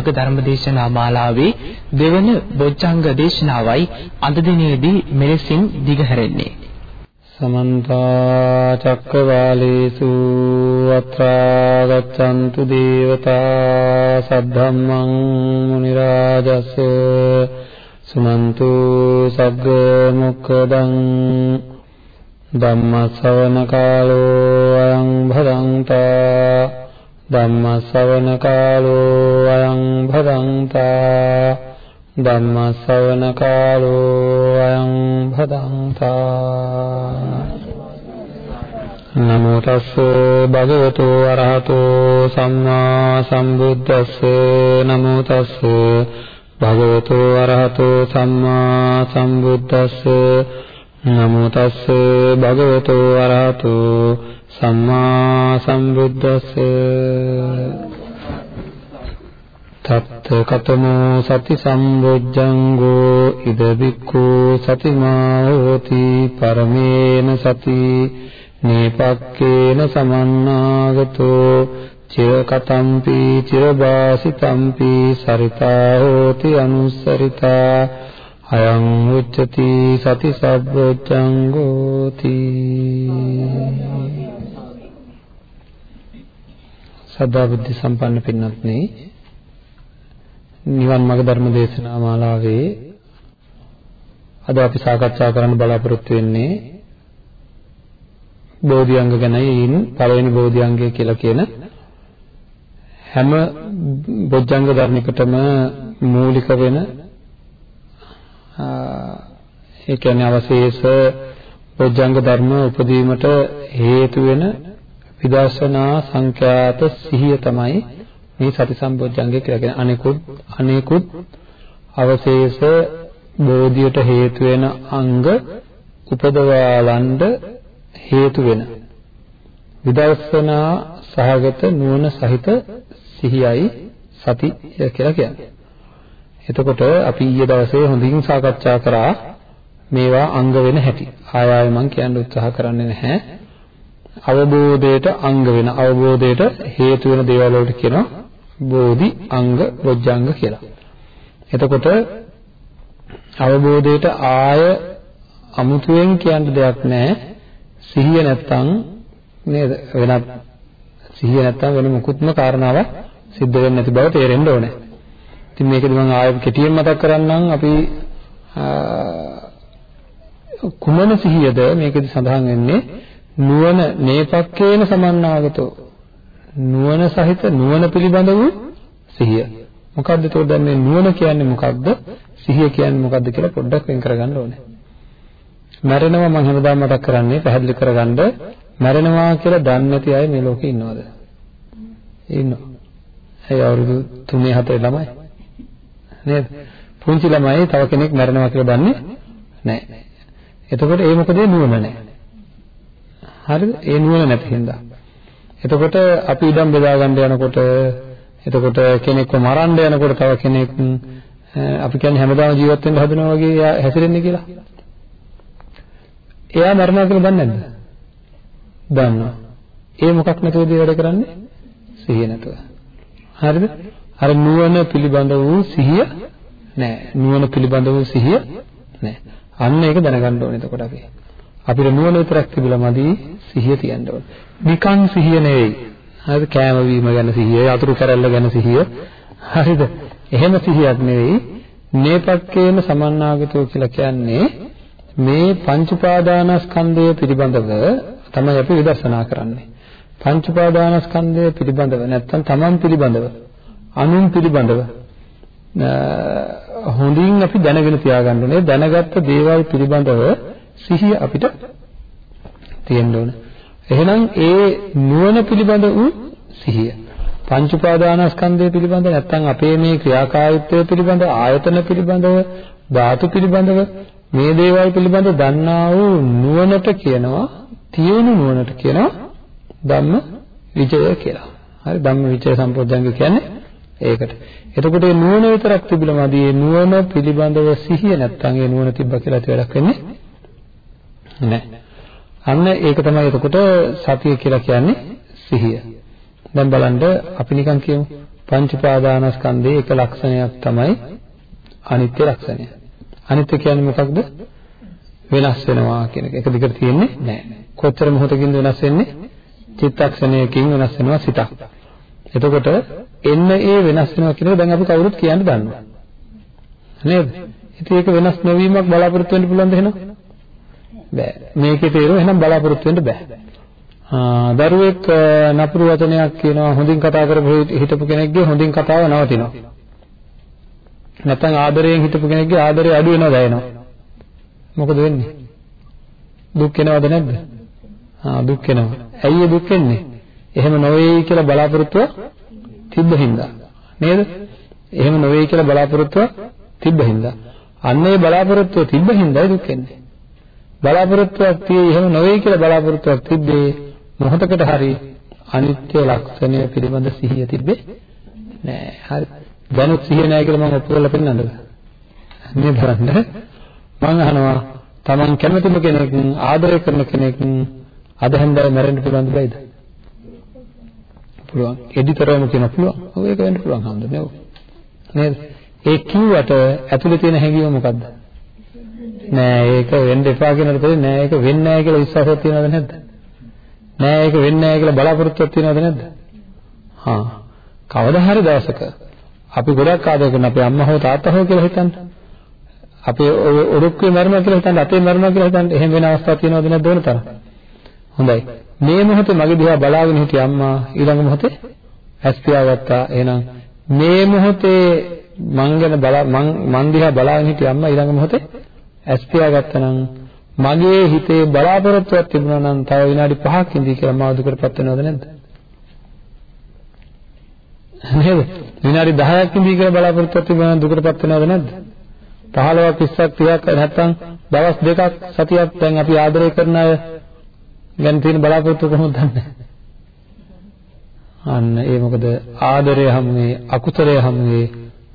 මග ධර්මදේශනා මාලාවේ දෙවන බොජ්ජංග දේශනාවයි අද දිනේදී මෙලෙසින් දිගහැරෙන්නේ. සමන්ත චක්කවාලේසු අත්‍රා ගච්ඡන්තු දේවතා සද්ධම්මං මුනි රාජස් සුනන්තු සග්ග මොක්කදං ධම්ම ශ්‍රවණ කාලෝ අයං භදංතා ධම්ම ශ්‍රවණ කාලෝ අයං භදංතා ධම්ම ශ්‍රවණ කාලෝ අයං භදංතා නමෝ තස්ස භගවතු අරහතෝ සම්මා සම්බුද්දස්ස නමෝ තස්ස භගවතු අරහතෝ සම්මා සම්බුද්දස්ස නමෝ තස්ස භගවතු වරහතු සම්මා සම්බුද්දස්ස තත්ත කතමෝ සති සම්බොජ්ජංගෝ ඉද බික්ඛු සතිමා හෝති පරමේන සති නේපක්කේන සමන්නාගතෝ චිර කතම්පි චිර බාසිතම්පි සරිතා හෝති අනුස්සරිතා අයං උච්චති සති සබ්බොච්චංගෝති සදා බුද්ධ සම්පන්න පින්වත්නි නිවන් මාර්ග ධර්ම දේශනා මාලාවේ අද අපි සාකච්ඡා කරන්න බලාපොරොත්තු වෙන්නේ බෝධිඅංග ගැනයි පළවෙනි බෝධිඅංගය කියලා කියන හැම බොජ්ජංග ධර්මිකටම මූලික වෙන ඒ කියන්නේ අවශේෂ බොජ්ජංග ධර්ම උපදීමට හේතු වෙන විදර්ශනා සංඛ්‍යාත සිහිය තමයි මේ සති සම්බොජ්ජංගය කියලා කියන්නේ අනිකුත් අනිකුත් අවශේෂ බෝධියට හේතු වෙන අංග උපදවාලන්ඩ හේතු වෙන විදර්ශනා සහගත නුවණ සහිත සිහියයි සතිය කියලා කියන්නේ. එතකොට අපි ඊයේ දවසේ හොඳින් සාකච්ඡා කරා මේවා අංග වෙන හැටි. ආය ආය මම කියන්න උත්සාහ කරන්නේ නැහැ. අවබෝධයට අංග වෙන අවබෝධයට හේතු වෙන දේවල් වලට කියනවා බෝධි අංග බොජ්ජංග කියලා. එතකොට අවබෝධයට ආය අමුතුවෙන් කියන්න දෙයක් නැහැ. සිහිය නැත්තම් නේද වෙනත් සිහිය නැත්තම් වෙන මුකුත්ම කාරණාවක් සිද්ධ වෙන්නේ නැති බව තේරෙන්න ඕනේ. ඉතින් මේකද මම ආයෙ කෙටියෙන් මතක් කරන්නම් අපි කුමන සිහියද මේකෙදි සඳහන් වෙන්නේ නුවණ නේපක්කේන සමන්නාගතෝ නුවණ සහිත නුවණ පිළිබඳ වූ සිහිය. මොකද්ද ඒතකොට දැන් මේ නුවණ කියන්නේ මොකද්ද? සිහිය කියන්නේ මොකද්ද කියලා පොඩ්ඩක් වෙන් කරගන්න ඕනේ. මැරෙනවා මම හැමදාම මතක් කරන්නේ පැහැදිලි කරගන්න මැරෙනවා කියලා දන්නේ නැති අය මේ ලෝකේ ඉන්නවද? ඉන්නවා. ඒ අවුරුදු 3 4 ළමයි. නේද? පුංචි ළමයි තව කෙනෙක් මැරෙනවා කියලා දන්නේ නැහැ. එතකොට ඒ මොකද නුවණ නැහැ. හරිද? ඒ නුවණ නැති හින්දා. එතකොට අපි ඉඩම් බෙදා ගන්න යනකොට එතකොට කෙනෙක්ව මරන්න යනකොට තව කෙනෙක් අපි කියන්නේ හැමදාම ජීවත් වෙන්න හදනවා වගේ හැසිරෙන්නේ කියලා. එයා මරණා කියලා දන්නේ නැද්ද? දන්නවා. ඒ මොකක් නැතුවද වැඩ කරන්නේ? සිහිය නැතුව. හරිද? අර නුවණ පිළිබඳ වූ සිහිය නැහැ. නුවණ පිළිබඳ වූ සිහිය නැහැ. අන්න ඒක දැනගන්න ඕනේ එතකොට අපි. අපිට නුවණ විතරක් තිබිලා මදි සිහිය තියන්න ඕනේ. නිකන් සිහිය නෙවෙයි. හරිද? කෑම වීම ගැන සිහිය, යතුරු කැරල්ල ගැන සිහිය. හරිද? එහෙම සිහියක් නෙවෙයි. නේපක්කේන සමන්නාගතෝ කියලා කියන්නේ මේ පංච උපාදානස්කන්ධය පිළිබඳව තමයි අපි විදර්ශනා කරන්නේ. පංච උපාදානස්කන්ධය පිළිබඳව නැත්නම් තමන් පිළිබඳව අනුන් පිළිබඳව හොඳින් අපි දැනගෙන තියාගන්න ඕනේ දැනගත්ත දේවල් පිළිබඳව සිහිය අපිට තියෙන්න ඕන. එහෙනම් ඒ නුවණ පිළිබඳ වූ සිහිය පංච උපාදානස්කන්ධය පිළිබඳ නැත්නම් අපේ මේ ක්‍රියාකාරීත්වය පිළිබඳ ආයතන පිළිබඳව ධාතු පිළිබඳව මේ දේවල් පිළිබඳ දන්නා වූ නුවණට කියනවා තියෙන නුවණට කියනවා ධම්ම විජය කියලා. හරි ධම්ම විජය සම්පෝඥංග කියන්නේ ඒකට. එතකොට මේ නුවණ විතරක් තිබිලා මදි. මේ නුවණ පිළිබඳව සිහිය නැත්තම් ඒ නුවණ තිබ්බ කියලා ඇති වැඩක් වෙන්නේ නැහැ. අන්න ඒක තමයි එතකොට සතිය කියලා කියන්නේ සිහිය. දැන් බලන්න අපි නිකන් කියමු පංච උපාදානස්කන්ධයේ එක ලක්ෂණයක් තමයි අනිත්‍ය ලක්ෂණය. අනිත්‍ය කියන්නේ මොකක්ද? වෙනස් වෙනවා කියන එක. එක දිගට තියෙන්නේ නැහැ. කොච්චර මොහොතකින්ද වෙනස් වෙන්නේ? චිත්තක්ෂණයකින් වෙනස් වෙනවා සිතක්. එතකොට එන්න ඒ වෙනස් වෙනවා කියන එක දැන් අපි කවුරුත් කියන්න දන්නවා. නේද? ඉතින් ඒක වෙනස් නොවීමක් බලාපොරොත්තු වෙන්න පුළුවන්ද එහෙනම්? බෑ. මේකේ තේරුම එහෙනම් බලාපොරොත්තු වෙන්න බෑ. ආ දරුවෙක් නපුරු වචනයක් කියනවා හොඳින් කතා කරපු හිටපු කෙනෙක්ගේ හොඳින් කතාව නවතිනවා. නැත්නම් ආදරයෙන් හිටපු කෙනෙක්ගේ ආදරය අඩු වෙනවා දැනෙනවා. මොකද වෙන්නේ? දුක් වෙනවද නැද්ද? ආ දුක් වෙනවා. ඇයි ඒ දුක් වෙන්නේ? එහෙම නොවේයි කියලා බලාපොරොත්තුව තිබ්බ හින්දා. නේද? එහෙම නොවේයි කියලා බලාපොරොත්තුව තිබ්බ හින්දා. අන්න ඒ බලාපොරොත්තුව තිබ්බ හින්දායි දුක් වෙන්නේ. බලාපොරොත්තුවක් තියෙයි එහෙම නොවේයි කියලා බලාපොරොත්තුවක් තිබ්බේ මොහොතකට හරි අනිත්‍ය ලක්ෂණය පිළිබඳ සිහිය තිබ්බේ නෑ. හරි. දැනුත් සිහිය නෑ කියලා මම ඔප්පු කරලා පෙන්නන්නද? මේ බලන්න. මම අහනවා Taman කැමතිම කෙනෙක් ආදරය කරන කෙනෙක් අද හැන්දෑවේ මැරෙන්න පුළුවන්ද බැයිද? පුළුවන්. එඩිතරවම කියන පුළුවන්. ඔව් ඒක වෙන්න පුළුවන් හම්දුනේ. ඔව්. නේද? ඒ කිව්වට ඇතුලේ තියෙන හැඟීම මොකද්ද? නෑ ඒක වෙන්න එපා කියනකොට තේරෙන්නේ නෑ ඒක වෙන්නේ නෑ කියලා විශ්වාසයක් තියනවද නැද්ද? නෑ ඒක වෙන්නේ නෑ කියලා බලාපොරොත්තුවක් තියනවද නැද්ද? හා කවදා හරි දවසක අපි ගොඩක් ආදරය කරන අපේ අම්මා හෝ තාත්තා හෝ කියලා හිතන්න. අපේ ඔරුක්කේ මරනවා කියලා හිතන්න අපේ මරනවා කියලා හිතන්න එහෙම වෙන අවස්ථා තියෙනවද නැද්ද ඕන තරම්. හොඳයි. මේ මොහොතේ මගේ දිහා බලාගෙන හිටිය අම්මා ඊළඟ මොහොතේ ඇස් පියාගත්තා. එහෙනම් මේ මොහොතේ මං ගැන බලා මං මන් දිහා බලාගෙන හිටිය අම්මා ඊළඟ මොහොතේ ඇස් පියාගත්තා නම් මගේ හිතේ බලාපොරොත්තුවක් තිබුණා නම් තව විනාඩි 5ක් ඉඳී කියලා මාව දුකටපත් වෙනවද නැද්ද? නේද? විනාඩි 10ක් ඉඳී කියලා බලාපොරොත්තුවක් තිබුණා නම් දුකටපත් වෙනවද නැද්ද? 15ක් 20ක් 30ක් නැත්තම් දවස් දෙකක් සතියක් දැන් අපි ආදරය කරන අය ගැන තියෙන බලාපොරොත්තු කොහොමද දන්නේ? අන්න ඒ මොකද ආදරය හැමුවේ අකුසලය හැමුවේ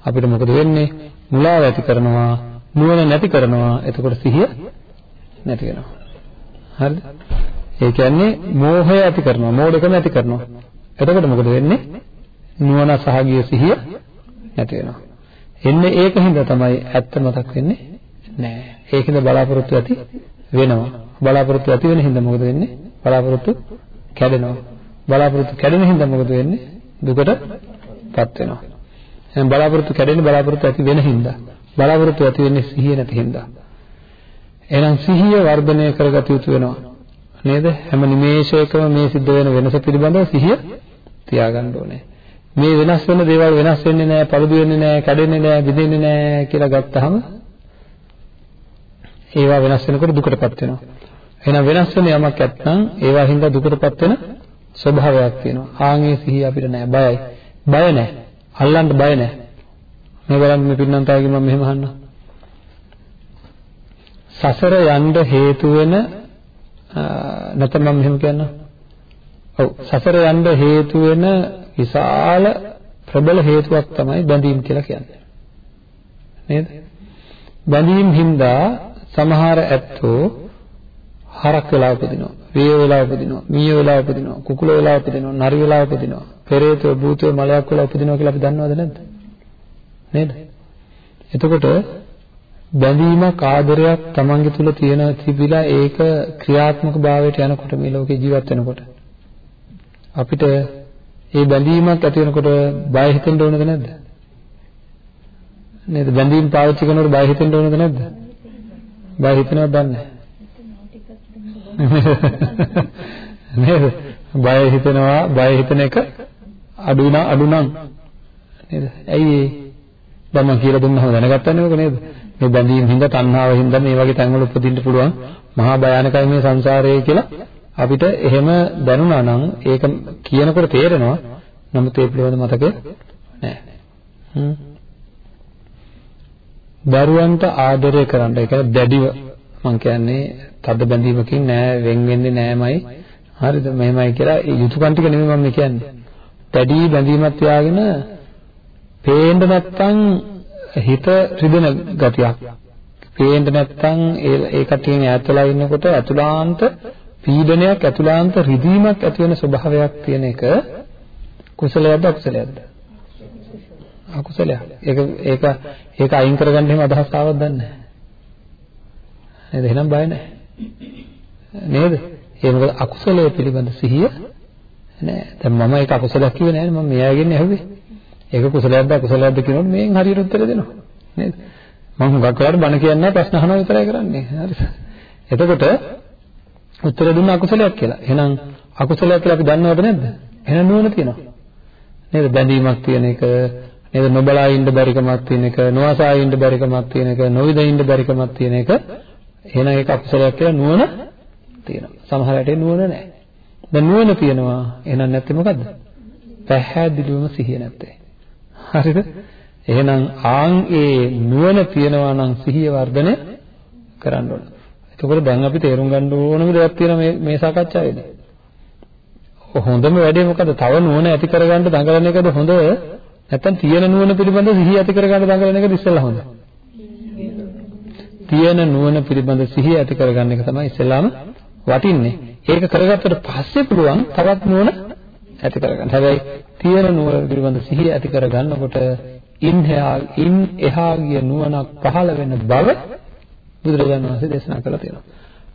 අපිට මොකද වෙන්නේ? මුලාව ඇති කරනවා, නුවණ නැති කරනවා. එතකොට සිහිය නැති වෙනවා. හරිද? ඒ කියන්නේ මෝහය ඇති කරනවා, මෝඩකම ඇති කරනවා. එතකොට මොකද වෙන්නේ? නුවණ සහගිය සිහිය නැති වෙනවා. එන්නේ ඒකින්ද තමයි ඇත්ත මතක් වෙන්නේ නෑ. ඒකින්ද බලාපොරොත්තු ඇති වෙනවා. බලාපොරොත්තු ඇති වෙන හින්දා මොකද වෙන්නේ? බලාපොරොත්තු කැඩෙනවා. බලාපොරොත්තු කැඩෙන හින්දා මොකද වෙන්නේ? දුකටපත් වෙනවා. එහෙනම් බලාපොරොත්තු කැඩෙන්නේ බලාපොරොත්තු ඇති වෙන හින්දා. බලාපොරොත්තු ඇති වෙන්නේ සිහිය නැති හින්දා. එහෙනම් සිහිය වර්ධනය කරගත යුතු වෙනවා. නේද? හැම නිමේෂයකම මේ සිද්ධ වෙන වෙනස පිළිබඳව සිහිය තියාගන්න ඕනේ. මේ වෙනස් වෙන දේවල් වෙනස් වෙන්නේ නැහැ, පළුදු වෙන්නේ නැහැ, කැඩෙන්නේ නැහැ, බිඳෙන්නේ නැහැ කියලා ගත්තහම ඒවා වෙනස් වෙනකොට දුකටපත් වෙනවා. එහෙනම් වෙනස් වෙන යමක් නැත්නම් ඒවා හින්දා දුකටපත් වෙන ස්වභාවයක් තියෙනවා. ආන්ගේ සිහිය අපිට නැහැ, බයයි. බය නැහැ. අල්ලන්න බය නැහැ. මේ බලන්න මේ පින්නන්තාවගේ මම මෙහෙම අහන්නම්. සසර යන්න හේතු වෙන නැත්නම් මම මෙහෙම කියන්නම්. ඔව් සසර යන්න හේතු වෙන විශාල ප්‍රබල හේතුවක් තමයි බැඳීම් කියලා කියන්නේ. නේද? බැඳීම් හින්දා සමහර ඇත්තෝ හරක් වෙලා උපදිනවා, වේය වෙලා උපදිනවා, මීය වෙලා උපදිනවා, කුකුල වෙලා උපදිනවා, නරි වෙලා උපදිනවා, පෙරේතෝ, භූතෝ, මලයක් වෙලා උපදිනවා කියලා අපි දන්නවද නැද්ද? නේද? එතකොට බැඳීමක් ආදරයක් Tamange තුල තියෙන තිබිලා ඒක ක්‍රියාත්මක භාවයට යනකොට මේ ලෝකේ ජීවත් වෙනකොට අපිට ඒ බැඳීමක් ඇති වෙනකොට බය හිතෙන්න ඕනද නැද්ද? නේද? බැඳීම් පාවිච්චි කරනකොට බය හිතෙන්න ඕනද නැද්ද? බය හිතෙනවද දන්නේ නේද? බය හිතෙනවා බය හිතන එක අඩු නා අඩු නම් නේද? ඇයි ඒ? දැන් මම කියලා දුන්නහම දැනගත්තනේ ඔක නේද? මේ බැඳීම් හින්දා තණ්හාව හින්දා මේ වගේ තැන්වල උපදින්න පුළුවන් මහා භයානකයි මේ සංසාරය කියලා අපිට එහෙම දැනුණා නම් ඒක කියනකොට තේරෙනවා නමුත් ඒ පිළිබඳ මතකය නැහැ. හ්ම්. දරුවන්ට ආදරය කරන්න ඒ කියන්නේ දැඩිව මම කියන්නේ තද බැඳීමකින් නෑ වෙන් වෙන්නේ නෑමයි හරිද මෙහෙමයි කියලා යුතුයකම් ටික නෙමෙයි මම කියන්නේ. දැඩි බැඳීමක් තියාගෙන පේන්න නැත්තම් හිත රිදෙන ගතියක්. පේන්න නැත්තම් ඒ ඒ කටියෙන් ඈත්ලා ඉන්නකොට අතුලාන්ත පීඩනයක් ඇතුළාන්ත රිදීමක් ඇති වෙන ස්වභාවයක් තියෙන එක කුසලයක්ද අකුසලයක්ද? අකුසලයක්. ඒක ඒක ඒක අයින් කරගන්න එහෙම අදහස් ආවද දන්නේ නැහැ. නේද? එහෙනම් බය නැහැ. නේද? ඒ මොකද අකුසලයේ පිළිබඳ සිහිය නෑ. දැන් මම ඒක අකුසලයක් කිව්වේ නෑනේ මම මෙයාගෙන් ඇහුවේ. ඒක කුසලයක්ද අකුසලයක්ද කියනොත් මේෙන් හරියට උත්තර දෙනවා. නේද? මම හුඟක් වෙලාවට බණ කියන්නේ ප්‍රශ්න අහනවා විතරයි කරන්නේ. හරිද? එතකොට උත්තර දුන්න අකුසලයක් කියලා. එහෙනම් අකුසලයක් කියලා අපි දන්නවද නැද්ද? එහෙනම් නුවණ තියෙනවා. නේද? බැඳීමක් තියෙන එක, නේද? නොබලා ඉන්න බැරිකමක් තියෙන එක, නොඅසා ඉන්න බැරිකමක් තියෙන එක, නොවිද ඉන්න බැරිකමක් තියෙන එක. එහෙනම් ඒක අකුසලයක් කියලා නුවණ තියෙනවා. සමහර අයට නුවණ නැහැ. දැන් නුවණ තියෙනවා. එහෙනම් නැත්තේ මොකද්ද? පැහැදිලිවම සිහිය නැත්තේ. හරිද? එහෙනම් ආන් ඒ නුවණ තියනවා නම් සිහිය වර්ධනය කරන්න ඕන. එතකොට දැන් අපි තේරුම් ගන්න ඕනම දෙයක් තියෙනවා මේ මේ සාකච්ඡාවේදී. හොඳම වැඩේ මොකද? තව නුවණ ඇති කරගන්න දඟලන එකද හොඳ? නැත්නම් තියෙන නුවණ පිළිබඳ සිහිය ඇති කරගන්න දඟලන එකද ඉස්සෙල්ලා හොඳ? තියෙන නුවණ පිළිබඳ සිහිය ඇති කරගන්න එක තමයි ඉස්සෙල්ලාම වටින්නේ. ඒක කරගත්තට පස්සේ පුළුවන් තවත් නුවණ ඇති කරගන්න. හැබැයි තියෙන නුවණ පිළිබඳ සිහිය ඇති කරගන්නකොට ඉන් එහා ඉන් එහා ගිය නුවණක් පහළ වෙන බව බුදුරජාණන් වහන්සේ දේශනා කළා තියෙනවා.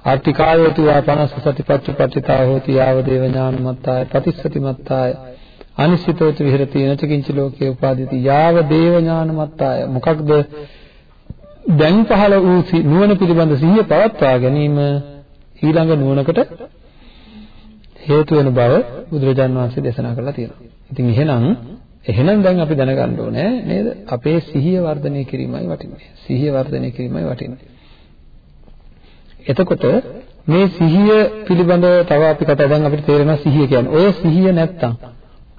ආර්තිකායෝති වා 50 සතිපත්තිපත්තිතා හෝති යාව දේව ඥානමත්තාය ප්‍රතිස්සතිමත්තාය අනිසිතෝති විහෙරති නච කිංච ලෝකේ උපාදීති යාව දේව ඥානමත්තාය මොකක්ද දැන් පහළ වූ නුවණ පිළිබඳ සිහිය පවත්වා ගැනීම ඊළඟ නුවණකට හේතු වෙන බව බුදුරජාණන් වහන්සේ දේශනා කරලා තියෙනවා. ඉතින් එහෙනම් එහෙනම් දැන් අපි දැනගන්න ඕනේ නේද? අපේ සිහිය වර්ධනය කිරීමයි වටින්නේ. සිහිය වර්ධනය කිරීමයි වටින්නේ. එතකොට මේ සිහිය පිළිබඳව තව අපි කතා දැන් අපිට තේරෙනවා සිහිය කියන්නේ. ඔය සිහිය නැත්තම්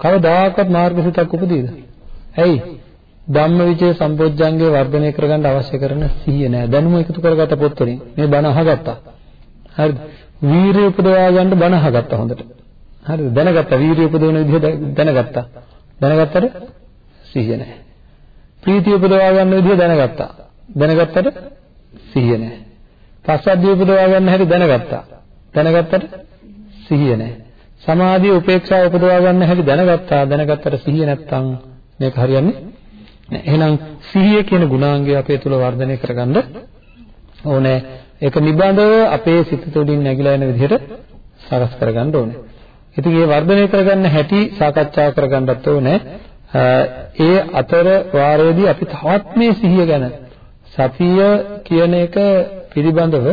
කවදාකවත් මාර්ගසිතක් උපදීද? ඇයි? ධම්මවිචේ සම්පෝඥංගේ වර්ධනය කරගන්න අවශ්‍ය කරන සිහිය නෑ. දැනුම එකතු කරගත්ත පොත් වලින් මේ බණ අහගත්තා. හරිද? වීරිය උපදවා ගන්න බණ අහගත්තා හොඳට. හරිද? දැනගත්තා වීරිය උපදවන විදිහ දැනගත්තා. දැනගත්තට සිහිය නැහැ. ප්‍රීතිය උපදවා ගන්න විදිහ දැනගත්තා. දැනගත්තට සිහිය නැහැ. පස්සද්ධිය උපදවා ගන්න හැටි දැනගත්තා. දැනගත්තට සිහිය නැහැ. සමාධිය උපේක්ෂාව උපදවා ගන්න හැටි දැනගත්තා. දැනගත්තට සිහිය නැත්තම් මේක හරියන්නේ නැහැ. එහෙනම් සිහිය කියන ගුණාංගය අපේ තුල වර්ධනය කරගන්න ඕනේ. ඒක නිබඳව අපේ සිත තුළින් නැగిලා යන විදිහට සකස් කරගන්න ඕනේ. ඉතින් මේ වර්ධනය කරගන්න හැටි සාකච්ඡා කරගන්නත් ඕනේ. ඒ අතර වාරයේදී අපි තවත් මේ සිහිය ගැන සතිය කියන එක පිළිබඳව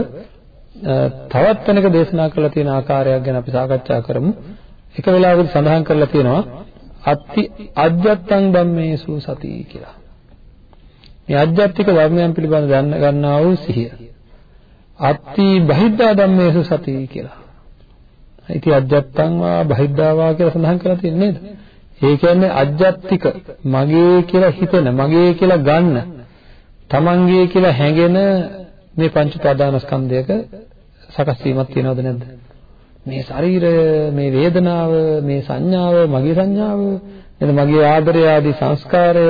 තවත් වෙනක දේශනා කරලා තියෙන ආකාරයක් ගැන අපි සාකච්ඡා කරමු. එක වෙලාවකදී සඳහන් කරලා තියෙනවා අත්ති අජ්ජත්තං ධම්මේසු සති කියලා. මේ අජ්ජත්තික ධර්මයන් පිළිබඳව දැන ගන්නා වූ සිහිය. අත්ති බහිද්ධා ධම්මේසු සති කියලා. ඉතින් අජ්ජත්තං වා බහිද්ධා වා කියලා සඳහන් කරලා තියෙන්නේ නේද? ඒ කියන්නේ අජ්ජත්තික මගේ කියලා හිතන, මගේ කියලා ගන්න, තමන්ගේ කියලා හැඟෙන මේ පංච උපාදානස්කන්ධයක සකස් වීමක් තියෙනවද නැද්ද? මේ ශරීරය, මේ වේදනාව, මේ සංඥාව, මගේ සංඥාව, නේද? මගේ ආදරය ආදී සංස්කාරය,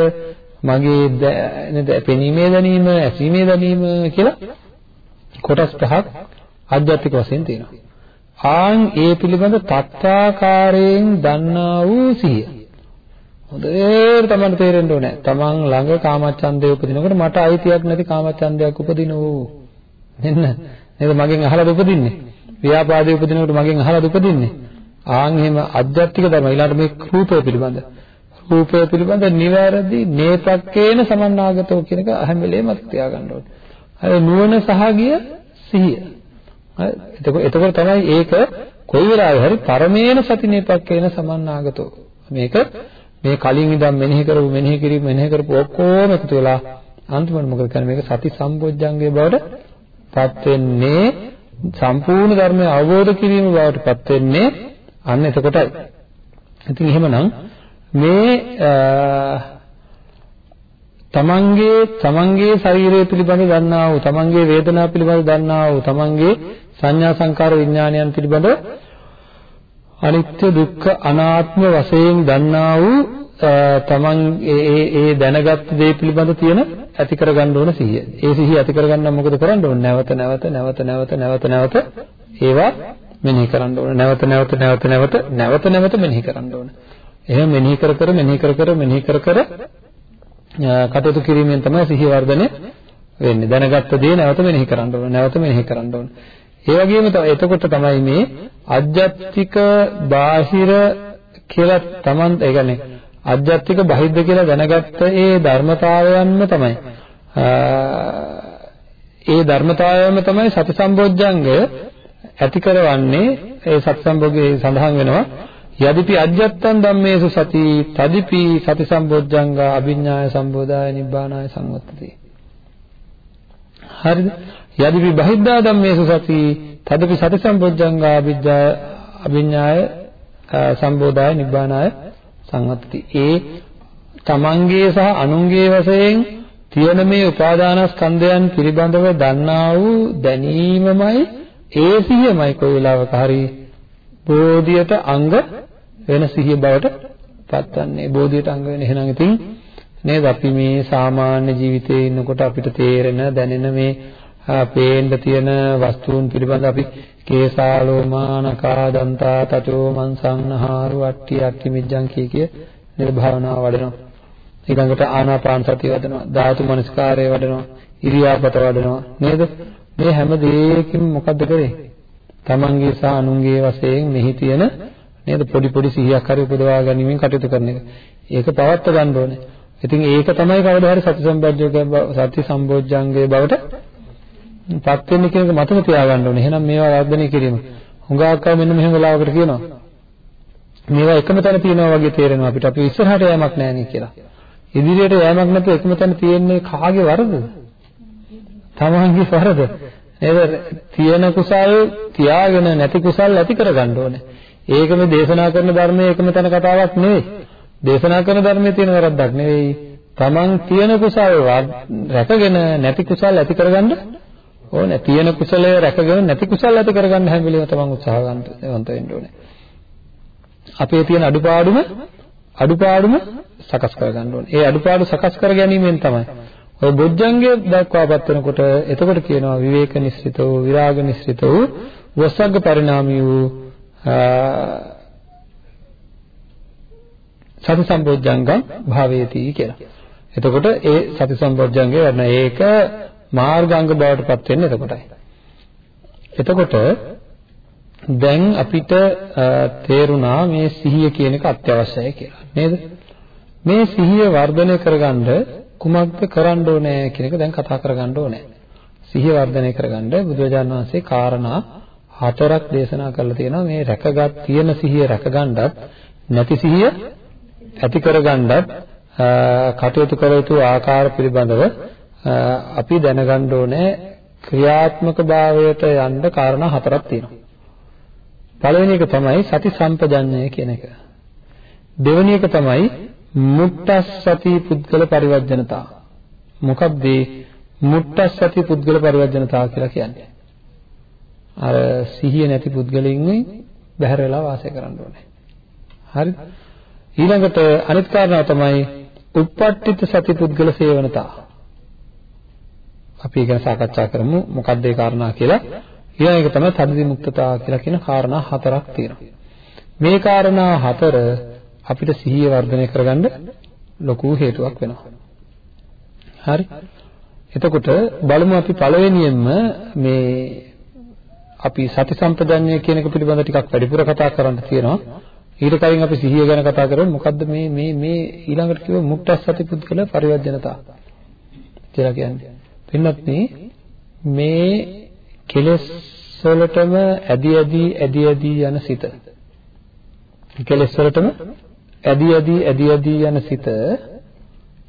මගේ නේද? පෙනීමේ දැනීම, ඇසීමේ දැනීම කියලා කොටස් පහක් ආධ්‍යාත්මික වශයෙන් තියෙනවා. ආන් ඒ පිළිබඳ තත්ත්වාකාරයෙන් දන්නා වූ සිහිය. හොඳට තමයි තේරෙන්න ඕනේ. තමන් ළඟ කාමච්ඡන්දය උපදිනකොට මට අයිතියක් නැති කාමච්ඡන්දයක් උපදිනෝ. මෙන්න නේද මගෙන් අහලාද උපදින්නේ? ව්‍යාපාදයේ උපදිනකොට මගෙන් අහලාද උපදින්නේ? ආන් එහෙම අධ්‍යාත්මික ධර්ම ඊළඟට මේ රූපය පිළිබඳ රූපය පිළිබඳ නිවැරදි නේපක්කේන සමන්නාගතෝ කියන එක හැම වෙලේම මතක තියාගන්න ඕනේ. අර නුවණ සහගිය සිහිය. එතකොට එතකොට තමයි ඒක කොයි වෙලාවෙ හරි පරමේන සතිනේපක්කේන සමන්නාගතෝ. මේක මේ කලින් ඉඳන් මෙනෙහි කරපු මෙනෙහි කිරීම මෙනෙහි කරපු ඔක්කොම එකතු වෙලා අන්තිමට මොකද කරන්නේ මේක සති සම්පෝඥංගේ බවට පත් වෙන්නේ සම්පූර්ණ ධර්මය අවබෝධ කිරීම බවට පත් වෙන්නේ අන්න එතකොටයි. ඉතින් එහෙමනම් මේ තමන්ගේ තමන්ගේ ශරීරය පිළිබඳ දන්නා වූ තමන්ගේ වේදනාව පිළිබඳ දන්නා වූ තමන්ගේ සංඥා සංකාර විඥානයන් පිළිබඳ අනිත්‍ය දුක්ඛ අනාත්ම වශයෙන් දන්නා වූ තමන් ඒ ඒ ඒ දැනගත් දේ පිළිබඳ තියෙන ඇති කරගන්න ඕන සිහිය. ඒ සිහිය ඇති කරගන්න මොකද කරන්න ඕන? නැවත නැවත නැවත නැවත නැවත නැවත ඒවා මෙනෙහි කරන්න ඕන. නැවත නැවත නැවත නැවත නැවත නැවත මෙනෙහි කරන්න ඕන. එහෙම මෙනෙහි කර කර මෙනෙහි කර කර මෙනෙහි කර කර කටයුතු කිරීමෙන් තමයි සිහිය වර්ධනය වෙන්නේ. දැනගත්ත දේ නැවත මෙනෙහි කරන්න ඕන. නැවත මෙනෙහි කරන්න ඕන. ඒ වගේම එතකොට තමයි මේ අධ්‍යාත්මික බාහිර කියලා Taman ඒ කියන්නේ අධ්‍යාත්මික බහිද්ද කියලා දැනගත්ත ඒ ධර්මතාවයන්ම තමයි ඒ ධර්මතාවයම තමයි සති සම්බොජ්ජංගය ඇති කරවන්නේ. ඒ සති සම්බොජ්ජේ සඳහන් වෙනවා යදිපි අජ්ජත්තං ධම්මේසු සති තදිපි සති සම්බොජ්ජංගා අභිඥාය සම්බෝධාය නිබ්බානාය සංවත්තති. හරිද? යදිපි බහිද්ධා ධම්මේසු සති තදිපි සති සම්බොජ්ජංගා අභිඥාය අභිඥාය සම්බෝධාය නිබ්බානාය සංවත්තති ඒ තමන්ගේ සහ අනුන්ගේ වශයෙන් තියෙන මේ උපාදානස්කන්ධයන් පිළිබඳව දන්නා වූ දැනීමමයි ඒ සිහියමයි කොයි වෙලාවක හරි බෝධියට අංග වෙන සිහිය බවට පත්වන්නේ. බෝධියට අංග වෙන. එහෙනම් ඉතින් නේද? අපි මේ සාමාන්‍ය ජීවිතයේ ඉන්නකොට අපිට තේරෙන දැනෙන මේ පේන්න තියෙන වස්තුන් පිළිබඳ අපි කේසාලෝමානකා දන්තා තචෝ මන්සංනහාරු අට්ටි අට්ටි මිජ්ජං කිය කිය නේද භාවනාව වඩනවා ඊළඟට ආනාපාන සතිය වඩනවා ධාතු මනස්කාරය වඩනවා ඉරියාපත වඩනවා නේද මේ හැම දෙයකින් මොකද්ද කරේ තමන්ගේ සහ අනුන්ගේ වශයෙන් මෙහි තියෙන නේද පොඩි පොඩි සිහියක් හරි උපදවා ගැනීමෙන් කටයුතු කරන එක. ඒක පවත්ව ගන්න ඕනේ. ඉතින් ඒක තමයි කවදා හරි සති සම්බොජ්ජංගය සති සම්බොජ්ජංගයේ බවට පත් වෙන්නේ කියන එක මතක තියාගන්න ඕනේ. එහෙනම් මේවා වර්ධනය කිරීම. හුඟක් අය මෙන්න මෙහෙම වෙලාවකට කියනවා. මේවා එකම තැන තියෙනවා වගේ තේරෙනවා අපිට. අපි ඉස්සරහට යෑමක් නැහැ නේ කියලා. ඉදිරියට යෑමක් නැතුව එකම තැන තියෙන්නේ කාගේ වරද? තමන්ගේ වරද. නේද? තියෙන කුසල් තියාගෙන නැති කුසල් ඇති කරගන්න ඕනේ. ඒක මේ දේශනා කරන ධර්මයේ එකම තැන කතාවක් නෙවෙයි. දේශනා කරන ධර්මයේ තියෙන වැරද්දක් නෙවෙයි. තමන් තියෙන කුසල් රැකගෙන නැති කුසල් ඇති කරගන්න ඕනේ. තියෙන කුසලය රැකගෙන නැති කුසල් ඇති කරගන්න හැම වෙලේම තමන් උත්සාහ ගන්නවන්ත වෙන්න ඕනේ. අපේ තියෙන අඩුපාඩුම අඩුපාඩුම සකස් කරගන්න ඕනේ. ඒ අඩුපාඩු සකස් කර ගැනීමෙන් තමයි ඔය බොජ්ජංගය දක්වාපත් වෙනකොට එතකොට කියනවා විවේක නිස්සිත වූ විරාග නිස්සිත වූ වසග්ග පරිණාමී වූ සති සම්බොජ්ජංගම් භාවේති කියලා. එතකොට ඒ සති සම්බොජ්ජංගේ වර්ණ ඒක මාර්ගාංග බවට පත් වෙන්නේ එතකොටයි. එතකොට දැන් අපිට තේරුණා මේ සිහිය කියන එක අත්‍යවශ්‍යයි කියලා. නේද? මේ සිහිය වර්ධනය කරගන්න කුමක්ද කරන්න ඕනේ කියන එක දැන් කතා කරගන්න ඕනේ. සිහිය වර්ධනය කරගන්න බුදුරජාණන් වහන්සේ කාරණා හතරක් දේශනා කරලා තියෙනවා මේ රැකගත් තියෙන සිහිය රැකගන්නත් නැති සිහිය ඇති කරගන්නත් කටයුතු කළ යුතු ආකාර පිළිබඳව අපි දැනගන්න ඕනේ ක්‍රියාත්මක භාවයට යන්න කාරණා හතරක් තියෙනවා. පළවෙනි එක තමයි සති සම්පජඤ්ඤය කියන එක. දෙවෙනි එක තමයි මුට්ටස්සති පුද්ගල පරිවර්ජනතා. මොකක්ද මුට්ටස්සති පුද්ගල පරිවර්ජනතා කියලා කියන්නේ? අර සිහිය නැති පුද්ගලයින්ගෙන් බැහැර වෙලා වාසය කරන්න ඕනේ. හරිද? ඊළඟට අනිත් කාරණාව තමයි උප්පට්ඨිත සති පුද්ගල සේවනතා. අපි ඒක සාකච්ඡා කරමු මොකක්ද ඒ කාරණා කියලා. ඊළඟ එක තමයි තදිදි මුක්තතා කියලා කියන කාරණා හතරක් තියෙනවා. මේ කාරණා හතර අපිට සිහිය වර්ධනය කරගන්න ලොකු හේතුවක් වෙනවා. හරි? එතකොට බලමු අපි පළවෙනියෙන්ම මේ අපි සති සම්පදන්නේ කියන එක පිළිබඳව ටිකක් වැඩිපුර කතා කරන්න තියෙනවා. ඊට කලින් අපි සිහිය ගැන කතා කරමු. මොකද්ද මේ මේ මේ ඊළඟට කිව්ව මුක්තස් සති පුද්ගල පරිවර්ජනතා කියලා කියන්නේ. පින්නත් මේ කෙලෙස් වලටම ඇදි ඇදි ඇදි ඇදි යන සිත. කෙලෙස් වලටම ඇදි ඇදි ඇදි ඇදි යන සිත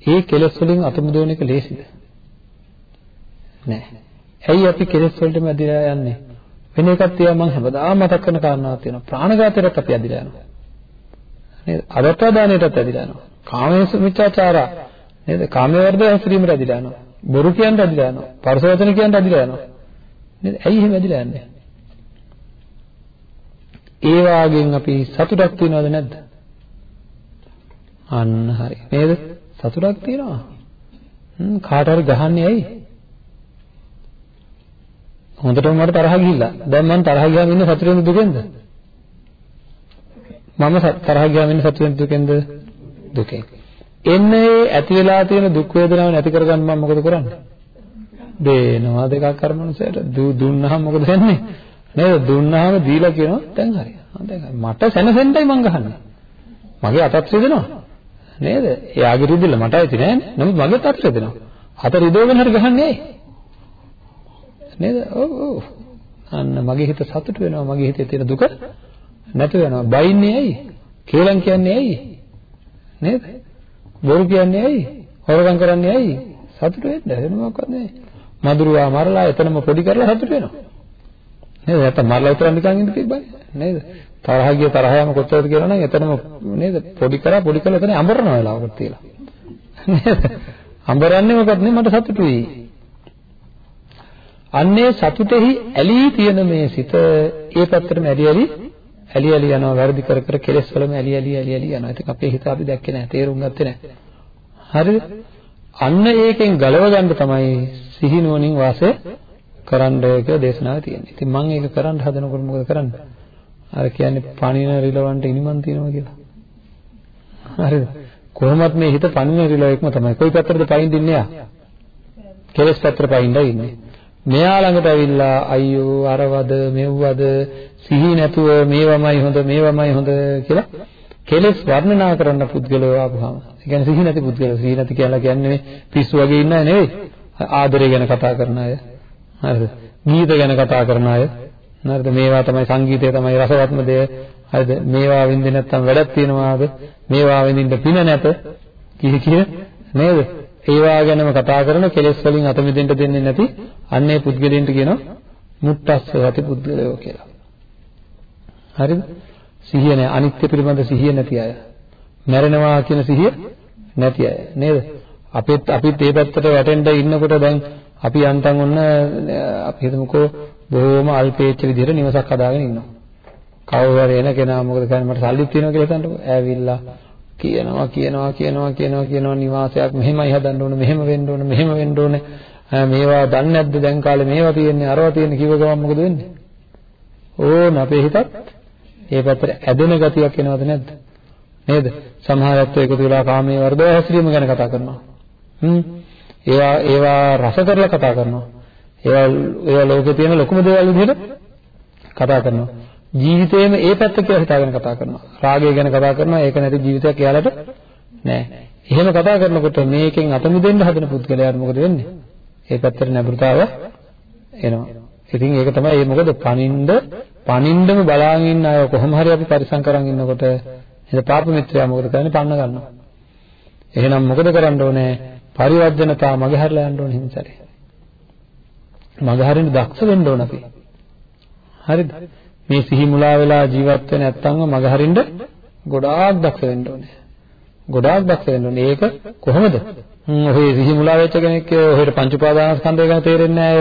ඒ කෙලෙස් වලින් අතමුදවන එක ලේසිද? නෑ. ඇයි අපි කෙලෙස් වලටම ඇදිලා යන්නේ? වෙන එකක් තියා මම හැමදාම මතක් කරන කාරණාවක් තියෙනවා. ප්‍රාණඝාතයටත් අපි ඇදිලා යනවා. නේද? අදත්තාදානයටත් ඇදිලා යනවා. කාමයේ මිච්ඡාචාරා නේද? කාමයේ වර්ධය හැසිරීමට ඇදිලා යනවා. බොරු කියන්න ඇදිලා යනවා. පරසවචන කියන්න ඇදිලා යනවා. නේද? ඇයි එහෙම ඇදිලා යන්නේ? ඒ වාගෙන් අපි සතුටක් තියනවද නැද්ද? අන්න හරි. නේද? සතුටක් තියනවා. හ්ම් කාට හරි ගහන්නේ ඇයි? හොඳටම මට තරහ ගිහිල්ලා. දැන් මම තරහ ගියාම ඉන්නේ සතුටෙන්ද දුකෙන්ද? මම තරහ ගියාම ඉන්නේ සතුටෙන්ද දුකෙන්ද? දුකෙන්. එන්නේ ඇති වෙලා තියෙන දුක් වේදනාව නැති කරගන්න මම මොකද කරන්නේ? දෙනවා දෙකක් අර මනුස්සයට දුන්නාම මොකද වෙන්නේ? නේද? දුන්නාම දීලා කියනවා දැන් හරි. දැන් මට සැනසෙන්නයි මං ගහන්නේ. මගේ අතත් රිදෙනවා. නේද? එයාගේ රිදෙල මට ඇති නෑනේ. නමුත් මගේ අතත් රිදෙනවා. අත රිදවගෙන හරි ගහන්නේ ඇයි? නේද? ඔව් ඔව්. අන්න මගේ හිත සතුට වෙනවා. මගේ හිතේ තියෙන දුක නැති වෙනවා. බයින්නේ ඇයි? කේලම් කියන්නේ ඇයි? නේද? බොරු කියන්නේ ඇයි? හොරකම් කරන්නේ ඇයි? සතුට වෙන්න වෙන මොකක්ද නෙවෙයි. මදුරුවා මරලා එතනම පොඩි කරලා සතුට වෙනවා. නේද? නැත්නම් මරලා විතර නිකන් ඉඳ තිබ්බයි. නේද? තරහ ගිය තරහ යම කොච්චරද කියලා නම් එතනම නේද? පොඩි කරා පොඩි කරලා එතන අඹරන වෙලාවකට තියලා. නේද? අඹරන්නේ මොකද නේ මට සතුටුයි. අන්නේ සතුටෙහි ඇලී තියෙන මේ සිත ඒ පැත්තටම ඇලි ඇලි ඇලි ඇලි යනවා වැරදි කර කර කෙලෙස් වලම ඇලි ඇලි ඇලි ඇලි යනවා. ඒක අපේ හිත අපි දැක්කේ නැහැ. තේරුම් ගත්තේ නැහැ. හරිද? අන්න ඒකෙන් ගලව ගන්න තමයි සිහිනුවණින් වාසය කරන්න කියලා දේශනාවේ තියෙන්නේ. ඉතින් මම ඒක කරන්න හදනකොට මොකද කරන්නේ? අර කියන්නේ පණින රිලවන්ට ඉනිමන් තියනවා කියලා. හරිද? කොහොමත් මේ හිත පණින රිලවයක්ම තමයි. කොයි පැත්තටද පයින් දින්නේ යා? කෙලස් පැත්තට පයින්ලා ඉන්නේ. මෙයා ළඟට ඇවිල්ලා අයියෝ අරවද මෙව්වද සිහි නැතුව මේවමයි හොඳ මේවමයි හොඳ කියලා කෙලස් වර්ණනා කරන්න පුද්ගලයෝ ආපුහම. ඒ කියන්නේ සිහි නැති පුද්ගලයෝ සිහි නැති කියලා කියන්නේ පිස්සු වගේ ඉන්න අය නෙවෙයි. ආදරය ගැන කතා කරන අය. හරිද? ගීත ගැන කතා කරන අය. හරිද? මේවා තමයි සංගීතය තමයි රසවත්ම දේ. හරිද? මේවා වින්දේ නැත්තම් වැඩක් තියනවාද? මේවා වින්දින්න පින නැත. කිය කිය නේද? ඒවා ගැනම කතා කරන කෙලෙස් වලින් අත මිදෙන්න දෙන්නේ නැති අන්නේ පුද්ගලයන්ට කියනවා මුට්ටස්ස යති පුද්ගලයෝ කියලා. හරිද? සිහිය නැහැ. අනිත්‍ය පිළිබඳ සිහිය නැති අය. මැරෙනවා කියන සිහිය නැති අය. නේද? අපිත් අපිත් මේ පැත්තට වැටෙන්න ඉන්නකොට දැන් අපි යන්තම් ඔන්න අපි හිතමුකෝ බොහොම අල්පේච්ච විදිහට නිවසක් හදාගෙන ඉන්නවා. කවුරු හරි එන කෙනා මොකද කරන්නේ මට සල්ලිත් තියෙනවා කියලා හිතන්නකෝ. ඈවිල්ලා කියනවා කියනවා කියනවා කියනවා කියනවා නිවාසයක් මෙහෙමයි හදන්න ඕන මෙහෙම වෙන්න ඕන මෙහෙම වෙන්න ඕන මේවා දන්නේ නැද්ද දැන් කාලේ මේවා තියෙන්නේ අරවා තියෙන්නේ කිව්ව ගමන් මොකද වෙන්නේ ඕන අපේ හිතත් ඒ පැත්තට ඇදෙන ගතියක් එනවද නැද්ද නේද සමහරත් එකතු වෙලා කාමයේ වර්ධව හැසිරීම ගැන කතා කරනවා හ්ම් ඒවා ඒවා රස කරලා කතා කරනවා ඒවා ඒවා ලෝකේ තියෙන ලොකුම දේවල් විදිහට කතා කරනවා ජීවිතේම ඒ පැත්ත කියලා හිතාගෙන කතා කරනවා. රාගය ගැන කතා කරනවා. ඒක නැති ජීවිතයක් එයාලට නෑ. එහෙම කතා කරනකොට මේකෙන් අත මිදෙන්න හදන පුද්ගලයාට මොකද වෙන්නේ? ඒ පැත්තට නැඹුරුතාව එනවා. ඉතින් ඒක තමයි මේ මොකද පනින්ද පනින්දම බලාගෙන ඉන්න අය කොහොම හරි අපි පරිසම් කරන් ඉන්නකොට එද පාප මිත්‍රයා මොකද කරන්නේ? පන්න ගන්නවා. එහෙනම් මොකද කරන්න ඕනේ? පරිවර්ජනතා මගහැරලා යන්න ඕනේ හිමිසරේ. මගහරින්න දක්ෂ වෙන්න ඕන අපි. හරිද? මේ සිහි මුලා වෙලා ජීවත් වෙන නැත්තම්ව මගහරින්න ගොඩාක් දක්ෂ වෙන්න ඕනේ. ගොඩාක් දක්ෂ වෙන්න ඕනේ. ඒක කොහොමද? ඔහේ සිහි මුලා වෙච්ච කෙනෙක් ඔහෙට පංච උපාදානස්කන්ධය ගැන තේරෙන්නේ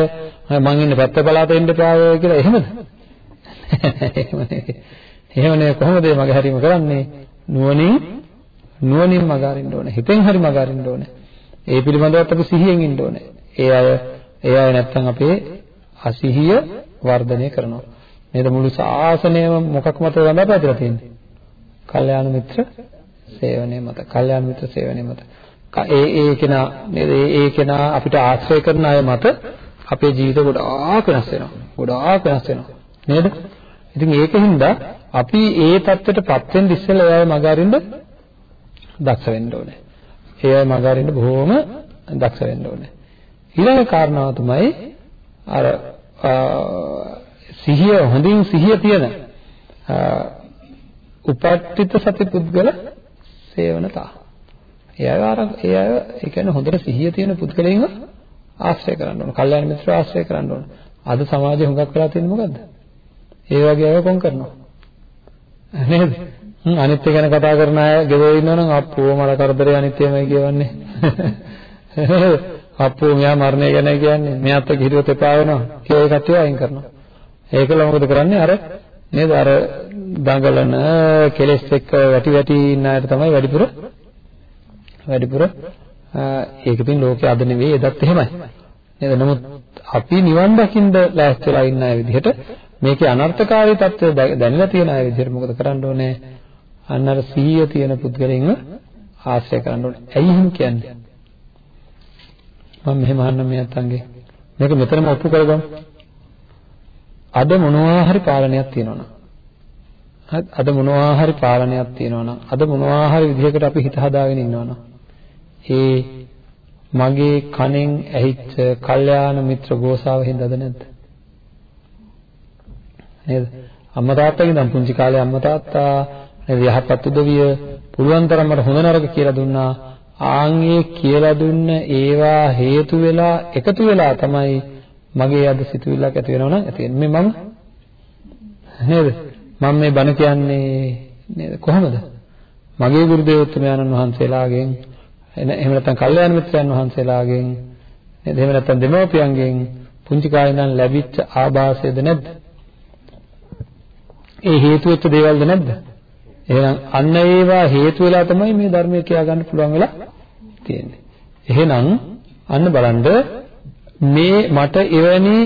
නැහැ. මං ඉන්නේ පැත්ත පළාත එන්න එපා කියලා එහෙමද? එහෙම නෙවෙයි. එහෙම නෙවෙයි කොහොමද මගහැරීම කරන්නේ? නුවණින් නුවණින් මගහරින්න ඕනේ. හිතෙන් හරි මගහරින්න ඕනේ. ඒ පිළිබඳවත් අපි සිහියෙන් ඉන්න ඕනේ. ඒ අය ඒ අය නැත්තම් අපේ අසිහිය වර්ධනය කරනවා. නේද මුළු ශාසනයම මොකක් මත වඳා පැතිරලා තියෙන්නේ? කල්යාණ මිත්‍ර සේවනයේ මත. කල්යාණ මිත්‍ර සේවනයේ මත. ඒ ඒ කෙනා නේද? ඒ ඒ කෙනා අපිට ආශ්‍රය කරන අය මත අපේ ජීවිත ගොඩාක් වෙනස් වෙනවා. ගොඩාක් වෙනස් වෙනවා. නේද? ඉතින් ඒකින්ද අපි ඒ தත්ත්වයටපත් වෙන්න ඉස්සෙල්ලා එයාව මගහරින්න දක්ෂ වෙන්න ඕනේ. ඒ අය මගහරින්න බොහොම දක්ෂ වෙන්න ඕනේ. ඊළඟ කාරණාව තමයි අර සිහිය හොඳින් සිහිය තියෙන උපට්ඨිත සති පුද්ගල සේවනතා. ඒ අය අර ඒ අය ඒ කියන්නේ හොඳට සිහිය තියෙන පුද්ගලයන්ව ආශ්‍රය කරන්න ඕන. කල්යාණ මිත්‍රව ආශ්‍රය කරන්න ඕන. අද සමාජයේ හුඟක් වෙලා තියෙන්නේ මොකද්ද? ඒ වගේ අය කොන් කරනවා. නේද? අනිත්‍ය ගැන කතා කරන අය ගෙදර ඉන්නවනම් අප්පෝ මල කරදරේ අනිත්‍යමයි කියවන්නේ. අප්පෝ මෙයා මරණය ගැන කියන්නේ මෙයාත් එක්ක හිතුවත් එපා වෙනවා කියලා ඒ කට්ටිය අයින් කරනවා. ඒකල මොකද කරන්නේ අර නේද අර දඟලන කෙලෙස් එක්ක වැටි වැටි ඉන්න අයට තමයි වැඩිපුර වැඩිපුර ඒක ඉතින් ලෝකයේ අද නෙවෙයි එදත් එහෙමයි නේද නමුත් අපි නිවන් දකින්න ලෑස්තිලා ඉන්න අය විදිහට මේකේ අනර්ථකාරී తත්වය දැනලා තියෙන අය විදිහට මොකද කරන්න ඕනේ අන්න අර සිහිය තියෙන පුද්ගලයන්ව ආශ්‍රය කරන්න ඕනේ. ඇයි එහෙම කියන්නේ? මම මෙහෙම අහන්න මේ අතංගේ. මේක මෙතනම ඔප්පු කරගමු. අද මොනවා හරි පාලනයක් තියෙනවා අද මොනවා හරි පාලනයක් තියෙනවා නම් අද මොනවා හරි විදිහකට අපි හිත හදාගෙන ඉන්නවා නම් ඒ මගේ කනෙන් ඇහිච්ච කල්යාණ මිත්‍ර ගෝසාව හින්දාද නැද්ද නේද? අම්මා තාත්තාගෙන් නම් පුංචි කාලේ අම්මා තාත්තා නේද? යහපත් උදවිය පුළුවන් තරම් මට හොඳ නරක කියලා දුන්නා. ආන්ගේ කියලා දුන්න ඒවා හේතු වෙලා එකතු වෙලා තමයි මගේ අද සිතුවිල්ලක් ඇති වෙනවා නම් ඇති වෙන්නේ. මම? නේද? මම මේ බණ කියන්නේ නේද? කොහොමද? මගේ ගුරු දේවෝත්තමයන්න් වහන්සේලාගෙන් එහෙම නැත්නම් කල්යාණ මිත්‍රයන් වහන්සේලාගෙන් නේද? එහෙම නැත්නම් දෙමව්පියන්ගෙන් පුංචි කාලේ ඉඳන් ලැබිච්ච ආభాසයද නැද්ද? ඒ හේතු වෙච්ච දේවල්ද නැද්ද? එහෙනම් අන්න ඒවා හේතු වෙලා තමයි මේ ධර්මය කියා ගන්න පුළුවන් වෙලා තියෙන්නේ. එහෙනම් අන්න බලන්න මේ මට එවැනි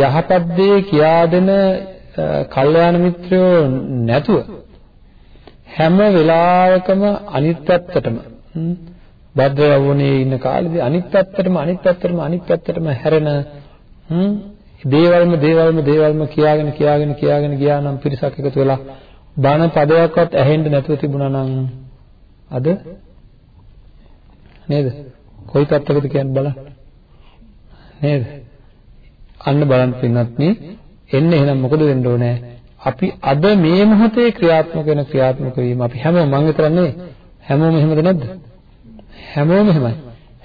යහපත් දේ කියා දෙන කල්යාණ මිත්‍රයෝ නැතුව හැම වෙලාවකම අනිත් පැත්තටම භද්‍ර යවුනේ ඉන්න කාලෙදී අනිත් පැත්තටම අනිත් පැත්තටම අනිත් පැත්තටම හැරෙන දේවල්ම දේවල්ම දේවල්ම කියාගෙන කියාගෙන කියාගෙන ගියා නම් පිරිසක් එකතු වෙලා බණ පදයක්වත් ඇහෙන්න නැතුව තිබුණා නම් අද නේද කොයි පැත්තකද කියන්න බලන්න නේද අන්න බලන්න පින්නත් මේ එන්න එහෙනම් මොකද වෙන්න ඕනේ? අපි අද මේ මොහොතේ ක්‍රියාත්මක වෙන ක්‍රියාත්මක වීම අපි හැමෝම මං විතරක් නෙවෙයි හැමෝම එහෙමද නැද්ද? හැමෝම එහෙමයි.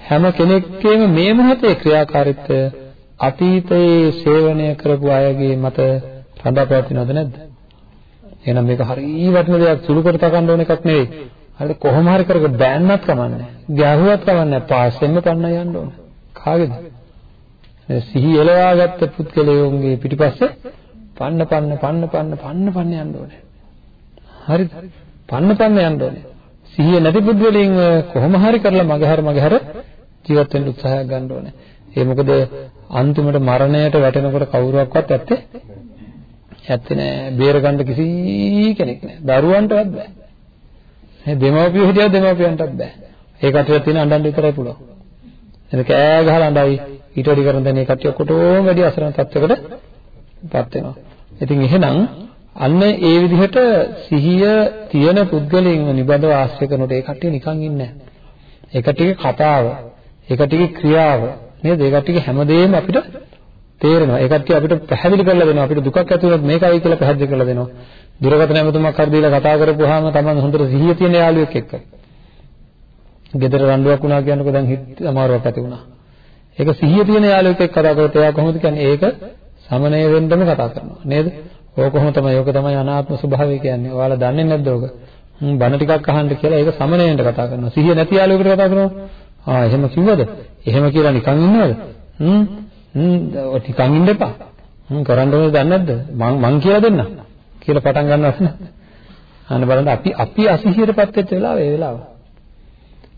හැම කෙනෙක්ගේම මේ මොහොතේ ක්‍රියාකාරීත්වය අතීතයේ සේවනය කරපු අයගේ මත රඳා පැවතිනවද නැද්ද? එහෙනම් මේක හරිය වටින දෙයක් සුළු කර තකන්න ඕන එකක් නෙවෙයි. හරි කොහොම හරි කරගෙන බෑන්නත් කමන්නේ. ගැහුවත් කමන්නේ පාසෙන්න පන්න යන්න ඕන. කාගේද? සිහි එලවාගත්ත පුද්ගලයෝන්ගේ පිටිපස්සේ පන්න පන්න පන්න පන්න පන්න පන්න යන්න ඕනේ. හරිද? පන්න පන්න යන්න ඕනේ. සිහිය නැති පුද්ගලයන් කොහොම හරි කරලා මගහැර මගහැර ජීවත් වෙන්න උත්සාහයක් ගන්න ඕනේ. ඒ මොකද අන්තිමට මරණයට වැටෙනකොට කවුරුවක්වත් ඇත්තේ ඇත්තේ නෑ. බේරගන්න කිසි කෙනෙක් නෑ. දරුවන්ටවත් බෑ. මේ දෙමව්පියෝ හිටියද දෙමව්පියන්ටත් බෑ. ඒ කටට තියෙන අඬන්න විතරයි පුළුවන්. එතන කෑ ගහලා අඬයි ඊට වැඩි කරන දැන් මේ කට්ටිය ඔක්කොටම වැඩි අසරණ තත්වයකට පත් වෙනවා. ඉතින් එහෙනම් අන්න ඒ විදිහට සිහිය තියෙන පුද්ගලයන්ව නිබඳව ආශ්‍රය කරනකොට ඒ කට්ටිය නිකන් ඉන්නේ නැහැ. ඒ කට්ටියගේ කතාව, ඒ කට්ටියගේ ක්‍රියාව නේද? ඒ කට්ටියගේ හැමදේම අපිට තේරෙනවා. ඒ කට්ටිය අපිට පැහැදිලි කරලා දෙනවා. අපිට දුකක් ඇති වුණොත් මේකයි කියලා පැහැදිලි කරලා දෙනවා. දුරකථන ඇමතුමක් හරි දීලා කතා කරපුවාම තමයි හොඳට සිහිය තියෙන යාළුවෙක් එක්ක. ගෙදර රණ්ඩුවක් වුණා කියනකොට දැන් හිත අමාරුවක් ඇති වුණා. ඒක සිහිය තියෙන යාළුවෙක් එක්ක කතා කරොත් එයා කොහොමද කියන්නේ? ඒක සමනය වෙන්නම කතා කරනවා. නේද? ඕක කොහොම තමයි? ඕක තමයි අනාත්ම ස්වභාවය කියන්නේ. ඔයාලා දන්නේ නැද්ද ඕක? හ්ම් බන ටිකක් අහන්න කියලා ඒක සමනයෙන්ට කතා කරනවා. සිහිය නැති යාළුවෙකුට කතා කරනවා. ආ එහෙම කිව්වද? එහෙම කියලා නිකන් ඉන්නවද? හ්ම් හ්ම් ඔය නිකන් ඉන්න එපා. හ්ම් කරන්න ඕනේ දන්නේ නැද්ද? මං මං කියලා දෙන්න. කියලා පටන් ගන්නවද නැද්ද? අන්න බලන්න අපි අපි අසිහියටපත් වෙච්ච වෙලාව ඒ වෙලාව.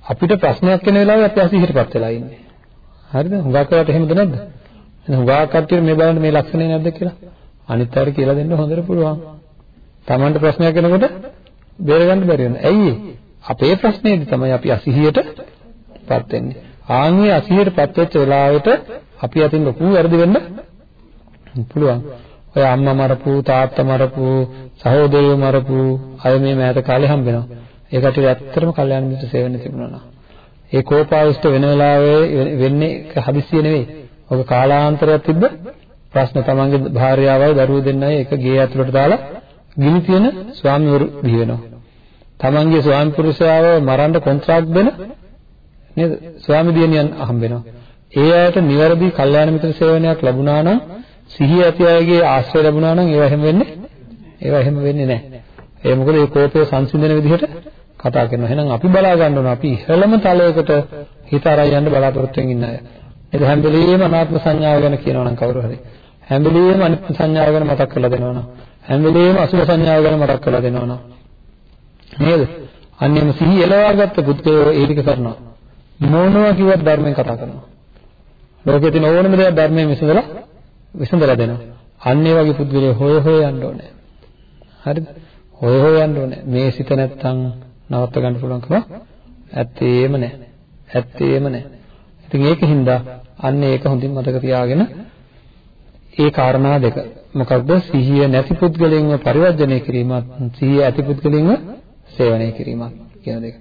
අපිට ප්‍රශ්නයක් වෙන වෙලාවේ අපි අසිහියටපත් වෙලා ඉන්නේ. හරිද? හුඟක් වෙලාවට එහෙමද නැද්ද? එහෙනම් හුඟක් කට්ටිය මේ බලන්න මේ ලක්ෂණේ නැද්ද කියලා. අනිත් අයට කියලා දෙන්න හොඳට පුළුවන්. Tamanට ප්‍රශ්නයක් එනකොට බේරගන්න බැරි වෙනවා. ඇයි අපේ ප්‍රශ්නේදී තමයි අපි අසිහියටපත් වෙන්නේ. ආන්ගේ අසිහියටපත් වෙච්ච වෙලාවට අපි අතින් ලොකු වැරදි වෙන්න පුළුවන්. ඔය අම්මා මරපු, තාත්තා මරපු, සහෝදරයෝ මරපු අය මේ මෑත කාලේ හම්බ වෙනවා. ඒ කට්ටිය ඇත්තටම කල්යාණ මිත්‍ර සේවනයේ තිබුණා නා. ඒ කෝපාවිෂ්ඨ වෙන වෙලාවේ වෙන්නේ හදිස්සිය නෙවෙයි. ඔක කාලාන්තරයක් තිබ්බ ප්‍රශ්න තමන්ගේ භාර්යාවයි දරුවෝ දෙන්නයි එක ගේ ඇතුළට දාලා ගිනි තියෙන ස්වාමිවරු බිහි වෙනවා. තමන්ගේ ස්වාමි පුරුෂයාව මරන්න කොන්ත්‍රාක්ට් දෙන නේද? ස්වාමි දියණියන් හම්බ වෙනවා. ඒ අයට නිවැරදි කල්යාණ මිත්‍ර සේවනයක් ලැබුණා නම් සිහිය ඇති අයගේ ආශ්‍රය ලැබුණා නම් ඒවා එහෙම වෙන්නේ ඒවා එහෙම වෙන්නේ නැහැ. ඒ මොකද ඒ කෝපය සංසිඳන විදිහට කතා කරනවා. එහෙනම් අපි බලා ගන්න ඕන අපි ඉහළම තලයකට හිත අරයි යන්න බලාපොරොත්තු වෙමින් ඉන්න අය. ඒක හැම වෙලෙම අනාත්ම සංඥාව ගැන කියනවා නම් කවුරු හරි. හැම වෙලෙම අනිත්‍ය සංඥාව ගැන මතක් කරලා දෙනවා නම්. හැම වෙලෙම අසුභ සංඥාව ගැන මතක් කරලා දෙනවා නම්. නේද? අන්නේම සිහි එලවාගත්ත පුද්ගලයෝ ඒ ටික කරනවා. මොනවා කිව්වත් ධර්මයෙන් කතා කරනවා. ලෝකයේ තියෙන ඕනම දෙයක් ධර්මයෙන් විසඳලා විසඳලා දෙනවා. අන්න ඒ වගේ පුද්ගලයෝ හොය හොය යන්න ඕනේ. හරිද? හොය හොය යන්න ඕනේ. මේ සිත නැත්තම් නවත්ත ගන්න පුළුවන්කම ඇත්තේම නැහැ. ඇත්තේම නැහැ. ඉතින් ඒකින්ද අන්න ඒක හොඳින් මතක තියාගෙන ඒ කාරණා දෙක මොකක්ද සිහිය නැති පුද්ගලයන්ව පරිවර්ජනය කිරීමත් සිහිය ඇති පුද්ගලයන්ව සේවනය කිරීමත් කියන දෙක.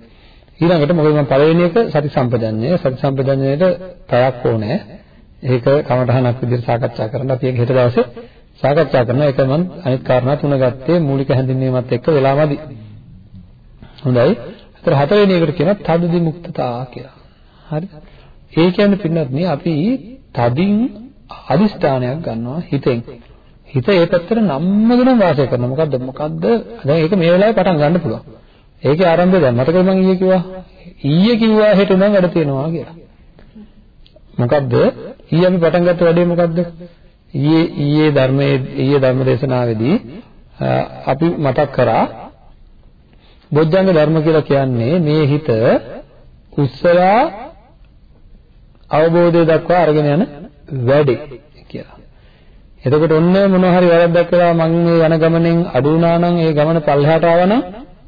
ඊළඟට මොකද මම පළවෙනි එක සති සම්පජඤ්ඤය සති සම්පජඤ්ඤයට පැයක් ඕනේ. ඒක කමඨහනක් විදිහට සාකච්ඡා කරන්න අපි ඒක හෙට දවසේ සාකච්ඡා කරනවා. ඒක මම අනිත් කාරණා තුන ගත්තේ මූලික හැඳින්වීමත් එක්ක වෙලාමදි. හොඳයි. ඒතර හතරවෙනි එකට කියනවා තදදි මුක්තතා කියලා. හරිද? ඒ කියන්නේ පින්නත් නේ අපි තදින් අදිස්ථානයක් ගන්නවා හිතෙන්. හිත ඒ පැත්තට නම්මගෙන වාසය කරනවා. මොකද්ද? මොකද්ද? දැන් ඒක මේ වෙලාවේ පටන් ගන්න පුළුවන්. ඒකේ ආරම්භය දැන් මතකද මම ඊයේ කිව්වා? ඊයේ කිව්වා හෙට නම් වැඩ තියෙනවා කියලා. මොකද්ද? ඊයේ අපි පටන් ගත්ත වැඩේ මොකද්ද? ඊයේ ඊයේ ධර්මයේ ඊයේ ධර්ම දේශනාවේදී අපි මතක් කරා බොජ්ජංග ධර්ම කියලා කියන්නේ මේ හිත උස්සලා අවබෝධය දක්වා අරගෙන යන වැඩේ කියලා. එතකොට ඔන්න මොනවා හරි වැරද්දක් කළා මම මේ යන ගමනෙන් අඩු වුණා නම් ඒ ගමන පල්ලෙහාට ආවනම්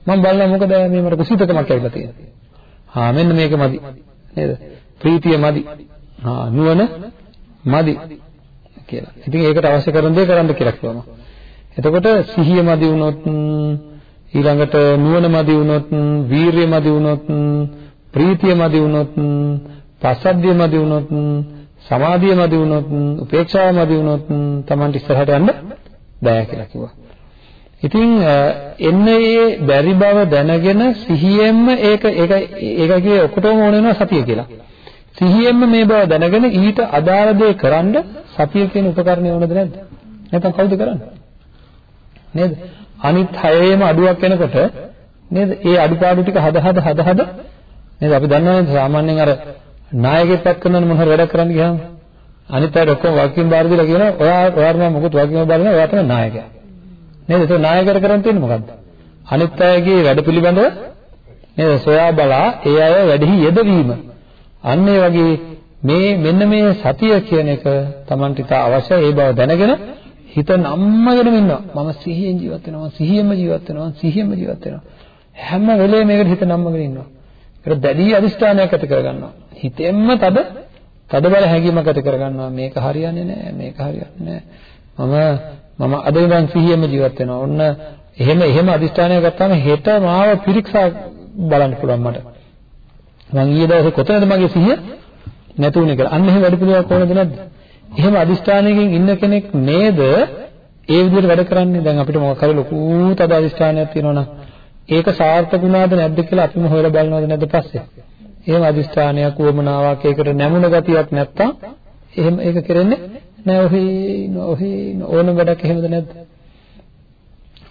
මම බලනවා මොකද මේ මට කුසිතකමක් ඇවිල්ලා තියෙන්නේ. හා මෙන්න මේක මදි. නේද? ප්‍රීතිය මදි. හා නුවණ මදි කියලා. ඉතින් ඒකට අවශ්‍ය කරන දේ කරන්න කියලා කිව්වම. එතකොට සිහිය මදි වුණොත් ඊළඟට නුවණ මදි වුණොත් වීරිය මදි වුණොත් ප්‍රීතිය මදි වුණොත් පස්සද්ධිය මදි වුණොත් සමාධිය මදි වුණොත් උපේක්ෂාව මදි වුණොත් Tamanට ඉස්සරහට යන්න බෑ කියලා කිව්වා. ඉතින් එන්න ඒ බැරි බව දැනගෙන සිහියෙන්ම ඒක ඒක ඒක කියේ ඔක්කොටම ඕන වෙනවා සතිය කියලා. සිහියෙන්ම මේ බව දැනගෙන ඊට අදාළ දේ කරන්න සතිය කියන උපකරණය ඕනද නැද්ද? නැත්නම් කවුද කරන්නේ? නේද? අනිත් හයේම අඩුවක් වෙනකොට නේද? ඒ අඩුපාඩු ටික හද හද හද හද නේද? අපි දන්නවනේ සාමාන්‍යයෙන් අර නායකයෙක් පැත් කරනවනේ මොන හරි වැඩක් කරන්න ගියාම අනිත් අයට ඔක්කොම වගකීම් බාර දීලා කියනවා ඔයා ඔයාට මම මොකද වගකීම් බාර දෙනවා ඔයා තමයි නායකයා. නේද? ඒක නායකර කරන් තියෙන්නේ මොකද්ද? අනිත් අයගේ වැඩ පිළිබඳව නේද? සොයා බලා ඒ අය වැඩෙහි යෙදවීම. අන්න ඒ වගේ මේ මෙන්න මේ සතිය කියන එක Tamanට ඉතා අවශ්‍යයි. ඒ බව දැනගෙන හිත නම්මගෙන ඉන්නවා. මම සිහියෙන් ජීවත් වෙනවා. සිහියෙන්ම ජීවත් වෙනවා. සිහියෙන්ම ජීවත් වෙනවා. හැම වෙලේම මේකට හිත නම්මගෙන ඉන්නවා. ඒක දැඩි අදිෂ්ඨානයක් ඇති කරගන්නවා. හිතෙන්ම තද තද බල හැඟීමක් ඇති කරගන්නවා. මේක හරියන්නේ නැහැ. මේක හරියන්නේ නැහැ. මම මම අද ඉඳන් සිහියෙන්ම ජීවත් වෙනවා. ඔන්න එහෙම එහෙම අදිෂ්ඨානයක් ගත්තාම හෙට මාව පිරික්සා බලන්න පුළුවන් මට. මං ඊයේ දවසේ කොතනද මගේ සිහිය නැතුනේ කියලා. අන්න එහෙම වැඩ පිළිවෙලක් ඕනද නැද්ද? එහෙම අදිෂ්ඨානයකින් ඉන්න කෙනෙක් නේද ඒ විදිහට වැඩ කරන්නේ? දැන් අපිට මොකක් හරි ලොකු තද අදිෂ්ඨානයක් තියෙනවා නම් ඒක සාර්ථක වුණාද නැද්ද කියලා අපිම හොයලා බලනවද නැද්ද පස්සේ? එහෙම අදිෂ්ඨානයක් වමනාවක් ඒකට නැමුණ ගතියක් නැත්තම් එහෙම ඒක කරන්නේ නෑ ඔහේ ඔහේ ඕන වැඩක් එහෙමද නැද්ද?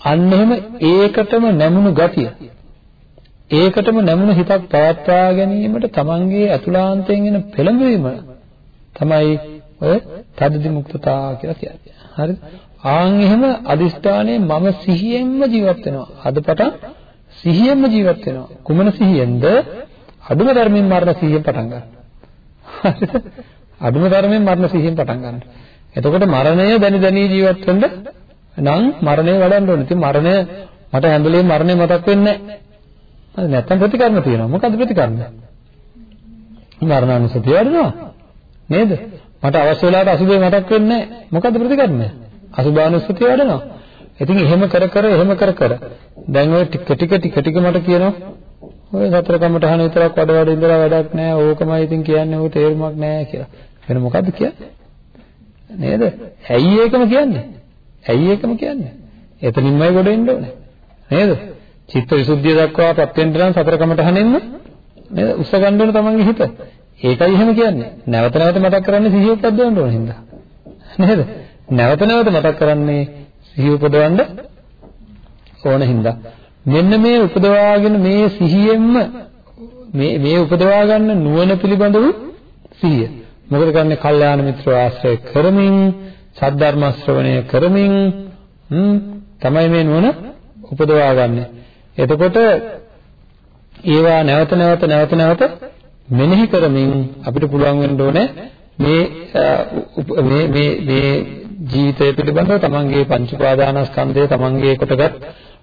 අන්න එහෙම ඒකටම නැමුණු ගතිය ඒකටම නැමුණු හිතක් පවත්වා ගැනීමට තමන්ගේ අතුලාන්තයෙන් එන පෙළඹවීම තමයි ඔය තදදි මුක්තතා කියලා කියන්නේ. හරිද? ආන් එහෙම අදිෂ්ඨානයේ මම සිහියෙන්ම ජීවත් වෙනවා. අද පටන් සිහියෙන්ම ජීවත් වෙනවා. කුමන සිහියෙන්ද? අදුම ධර්මයෙන් මරණ සිහියෙන් පටන් ගන්න. හරිද? අදුම ධර්මයෙන් මරණ සිහියෙන් පටන් ගන්න. එතකොට මරණය දැනි දැනි ජීවත් වෙන්න නම් මරණය වඩන්න ඕනේ. ඉතින් මරණය මට හැඳලේ මරණය මතක් වෙන්නේ නැහැ. හරි නැත්තම් ප්‍රතිකර්ම තියෙනවා. මොකද්ද ප්‍රතිකර්ම? මරණානුසතිය වඩනවා. නේද? මට අවශ්‍ය වෙලාවට අසුබේ මතක් වෙන්නේ නැහැ. මොකද්ද ප්‍රතිකර්මය? අසුභානුසතිය වඩනවා. ඉතින් එහෙම කර කර එහෙම කර කර දැන් ඔය ටික ටික ටික ටික මට කියනවා ඔය සතර කමටහන විතරක් වඩ වඩ ඉඳලා වැඩක් නැහැ. ඕකමයි ඉතින් කියන්නේ ඕක තේරුමක් නැහැ කියලා. වෙන මොකද්ද කියන්නේ? නේද? ඇයි ඒකම කියන්නේ? ඇයි ඒකම කියන්නේ? එතනින්මයි ගොඩ එන්න ඕනේ. නේද? චිත්ත විසුද්ධිය දක්වාපත් වෙන්න නම් සතර කමටහනෙන්න නේද? උස්ස ගන්න ඕන තමන්ගේ හිත. ඒකයි එහෙම කියන්නේ. නැවත නැවත මතක් කරන්නේ සිහිය උපදවන්න ඕන හින්දා. නේද? නැවත නැවත මතක් කරන්නේ සිහිය උපදවන්න ඕන හින්දා. මෙන්න මේ උපදවාගෙන මේ සිහියෙන්ම මේ මේ උපදවා ගන්න නුවණ පිළිබඳව සිහිය. මොකද කරන්නේ? කල්යාණ මිත්‍ර ආශ්‍රය කරමින්, සද්ධර්ම ශ්‍රවණය කරමින් තමයි මේ නුවණ උපදවා ගන්නේ. එතකොට ඒවා නැවත නැවත නැවත නැවත මෙනෙහි කරමින් අපිට පුළුවන් වෙන්න ඕනේ මේ මේ මේ මේ ජීවිතය පිළිබඳව තමන්ගේ පංච උපාදානස්කන්ධය තමන්ගේ කොටගත්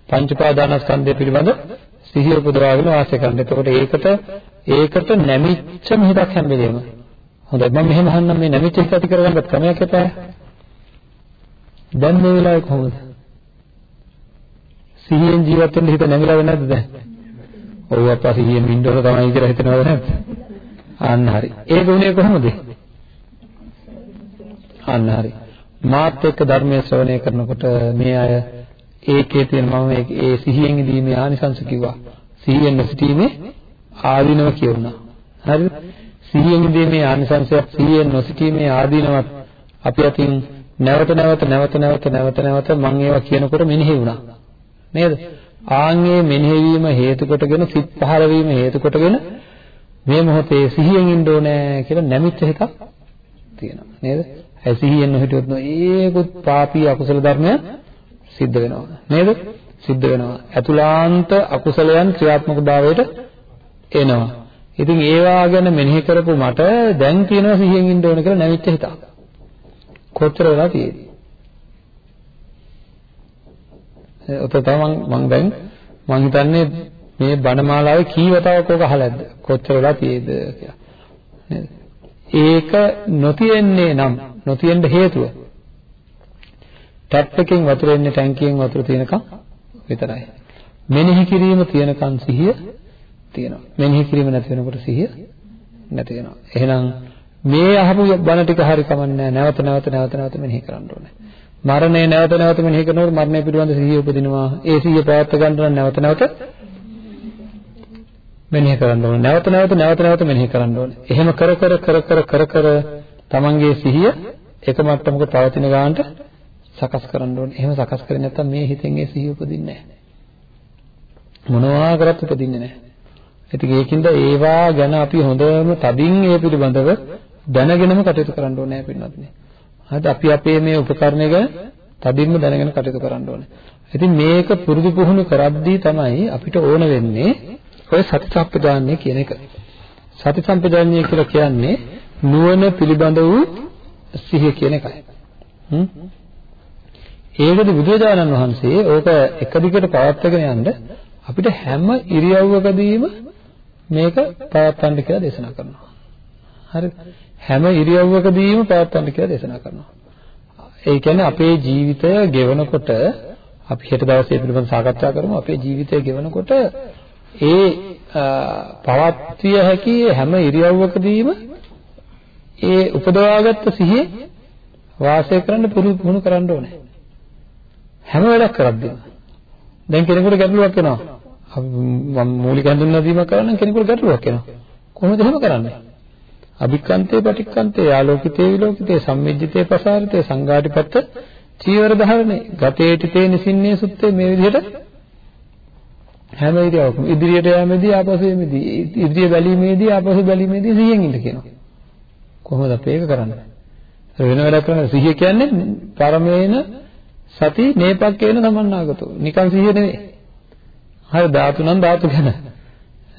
පංච උපාදානස්කන්ධය පිළිබඳ සිහිය උපදවාගෙන වාසය කරන්න. එතකොට ඒකට ඒකට නැමිච්ච මිහිතක් හැම වෙලේම. හොඳයි මම මෙහෙම අහන්නම් මේ නැමිච්ච හිත ඇති කරගන්නත් ක්‍රමයක් එපා. දැන් මේ වෙලාවේ කොහොමද? සිහියෙන් ජීවත් වෙන්න හිත නැමිලාද නැද්ද දැන්? ඔව් අප්පා සිහියෙන් ඉන්න ඕන තමයි කියලා හිතනවද නැද්ද? අන්න හරි. ඒක උනේ කොහොමද? අන්න හරි. මාත් එක්ක ධර්මයේ ශ්‍රවණය කරනකොට මේ අය ඒකේ තියෙන මම ඒ සිහියෙන් ඉදීමේ ආනිසංස කිව්වා. සිහියෙන් සිටීමේ ආදීනව කියුණා. හරිද? සිහියෙන් ඉදීමේ ආනිසංසයක් සිහියෙන් නොසිටීමේ ආදීනවත් අපි අතින් නැවත නැවත නැවත නැවත නැවත නැවත මම ඒවා කියනකොට මෙනෙහි වුණා. නේද? ආන්ගේ මෙනෙහි වීම හේතු කොටගෙන සිත් පහළ වීම හේතු කොටගෙන මේ මොහොතේ සිහියෙන් ඉන්න ඕනේ කියලා නැමිච්ච හිතක් තියෙනවා. නේද? ඒ සිහියෙන් නොහිටියොත් ඒකුත් පාපී අකුසල ධර්මයන් සිද්ධ වෙනවා. නේද? සිද්ධ වෙනවා. අතුලාන්ත අකුසලයන් ක්‍රියාත්මක භාවයට එනවා. ඉතින් ඒවා ගැන මෙනෙහි කරපු මට දැන් තියෙනවා සිහියෙන් ඉන්න ඕන කියලා නැවිච්ච හිතක්. කොච්චර වෙලා තියෙද? ඔත තමයි මම දැන් මම හිතන්නේ මේ බණමාලාවේ කී වතාවක් ඕක අහලාද? කොච්චර වෙලා තියෙද කියලා. නේද? ඒක නොතියෙන්නේ නම් නොතියෙන්න හේතුව ටැප් එකෙන් වතුර එන්නේ ටැංකියෙන් වතුර තියෙනකම් විතරයි. මෙනෙහි කිරීම තියෙනකම් සිහිය තියෙනවා. මෙනෙහි කිරීම නැති වෙනකොට සිහිය නැති වෙනවා. එහෙනම් මේ අහපු බණ ටික හරි කමන්නේ නැවත නැවත නැවත නැවත මෙනෙහි කරන්න ඕනේ. මරණය නැවත නැවත මෙනෙහි කරනකොට මරණය පිළිබඳ සිහිය උපදිනවා. ඒ සිහිය පවත්වා ගන්න නම් නැවත නැවත මෙනෙහි කරන්න ඕනේ. නැවත නැවත නැවත නැවත මෙනෙහි කරන්න ඕනේ. එහෙම කර කර කර කර කර කර තමන්ගේ සිහිය එක මට්ටමක පවතින ගානට සකස් කරන්න ඕනේ. එහෙම සකස් කරේ නැත්නම් මේ හිතෙන් ඒ සිහිය උපදින්නේ නැහැ. මොනවා කරත් උපදින්නේ නැහැ. ඉතින් ඒකින්ද ඒවා ගැන අපි හොඳම තදින් ඒ පිළිබඳව දැනගෙනම කටයුතු කරන්න ඕනේ පින්නත්නේ. හරිද? අපි අපේ මේ උපකරණ ගැන තදින්ම දැනගෙන කටයුතු කරන්න ඕනේ. ඉතින් මේක පුරුදු පුහුණු කරද්දී තමයි අපිට ඕන වෙන්නේ ඔය සති සම්පදාන්නේ කියන එක. සති සම්පදාන්නේ කියලා කියන්නේ නුවණ පිළිබඳ වූ සිහිය කියන එකයි. හ්ම් ඒකද බුදුරජාණන් වහන්සේ ඕක එක දිගට පවත්වාගෙන යන්න අපිට හැම ඉරියව්වකදීම මේක පවත්වන්න කියලා දේශනා කරනවා. හරිද? හැම ඉරියව්වකදීම පවත්වන්න කියලා දේශනා කරනවා. ඒ කියන්නේ අපේ ජීවිතය ගෙවනකොට අපි හෙට දවසේ පිළිබඳව සාකච්ඡා කරමු. අපේ ජීවිතය ගෙවනකොට ඒ පවත්විය හැකි හැම ඉරියව්වකදීම ඒ උපදවාගත්ත සිහියේ වාසය කරන්න පුරුදු කරන්න ඕනේ. හැම වෙලක් කරද්දීම දැන් කෙනෙකුට ගැටලුවක් එනවා. අපි මම මූලික හඳුන්වා කරන්න කෙනෙකුට ගැටලුවක් එනවා. කොහොමද එහෙම කරන්නේ? අභික්කන්තේ පටික්කන්තේ ආලෝකිතේ විලෝකිතේ සම්මිජ්ජිතේ ප්‍රසාරිතේ සංඝාටිපත්ත චීවර ධාරණේ ගතේටිතේ නිසින්නේ සුත්තේ මේ විදිහට හැම ඉරියව්වකම ඉදිරියට යෑමේදී ආපසු යෑමේදී ඉදිරිය බැලීමේදී ආපසු බැලීමේදී සිහියෙන් ඉන්න කියනවා. කොහොමද අපි ඒක කරන්නේ? වෙන වැඩක් කරන්නේ සිහිය කියන්නේ පරමේන සති නේපක්කේන සමන්නාගතෝ. නිකන් සිහිය නෙවෙයි. හරි ධාතු නම් ධාතු ගැන.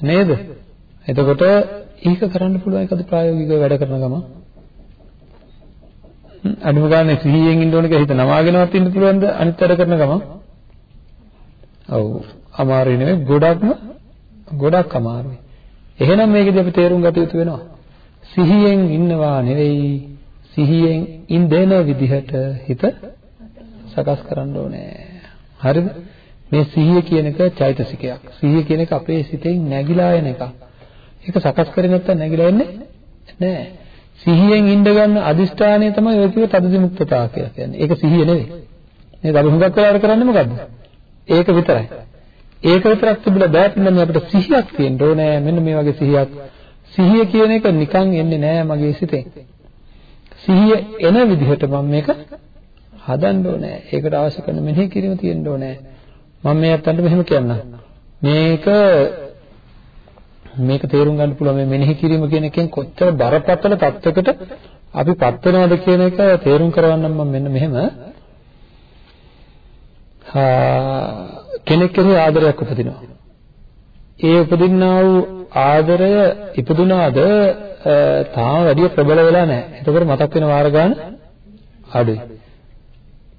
නේද? එතකොට ඒක කරන්න පුළුවන් එකද ප්‍රායෝගිකව වැඩ කරන ගම? අනිම ගානේ සිහියෙන් ඉන්න ඕන කියලා හිත නවාගෙනවත් ඉන්න පුළුවන්ද අනිත් වැඩ කරන ගම? ඔව් අමාරුයි නෙවෙයි ගොඩක්ම ගොඩක් අමාරුයි. එහෙනම් මේකදී අපි තේරුම් ගත යුතු වෙනවා. සිහියෙන් ඉන්නවා නෙවෙයි සිහියෙන් ඉඳෙන විදිහට හිත සකස් කරන්න ඕනේ. හරිද? මේ සිහිය කියන එක චෛතසිකයක්. සිහිය කියන එක අපේ සිතෙන් නැగిලා එන එකක්. ඒක සකස් කරේ නැත්නම් නැగిලා එන්නේ නැහැ. සිහියෙන් ඉඳ ගන්න අදිෂ්ඨානය තමයි ඔය කිව්ව තදදිමුක්තතාව කියලා කියන්නේ. ඒක සිහිය නෙවෙයි. නේද? අපි හුඟක් වෙලාවට කරන්නේ මොකද්ද? ඒක විතරයි. ඒක විතරක් තිබුණා බෑ පින්නම අපිට සිහියක් තියෙන්න ඕනේ. මෙන්න මේ වගේ සිහියක්. සිහිය කියන එක නිකන් එන්නේ නෑ මගේ සිතෙන්. සිහිය එන විදිහට මම මේක හදන්න ඕනේ. ඒකට අවශ්‍ය කරන මෙනෙහි කිරීම තියෙන්න ඕනේ. මම මේ අතන්ට මෙහෙම කියන්නම්. මේක මේක තේරුම් ගන්න පුළුවන් මේ මෙනෙහි කිරීම කියන එකෙන් කොච්චර බරපතල තත්යකට අපි පත් වෙනවද කියන එක තේරුම් කරවන්නම් මම මෙන්න මෙහෙම කෙනෙක් කෙරෙහි ආදරයක් උපදිනවා. ඒ උපදින්නා වූ ආදරය ඉපදුනාද තාම වැඩි ප්‍රබල වෙලා නැහැ. එතකොට මතක් වෙන වාර ගන්න අඩුයි.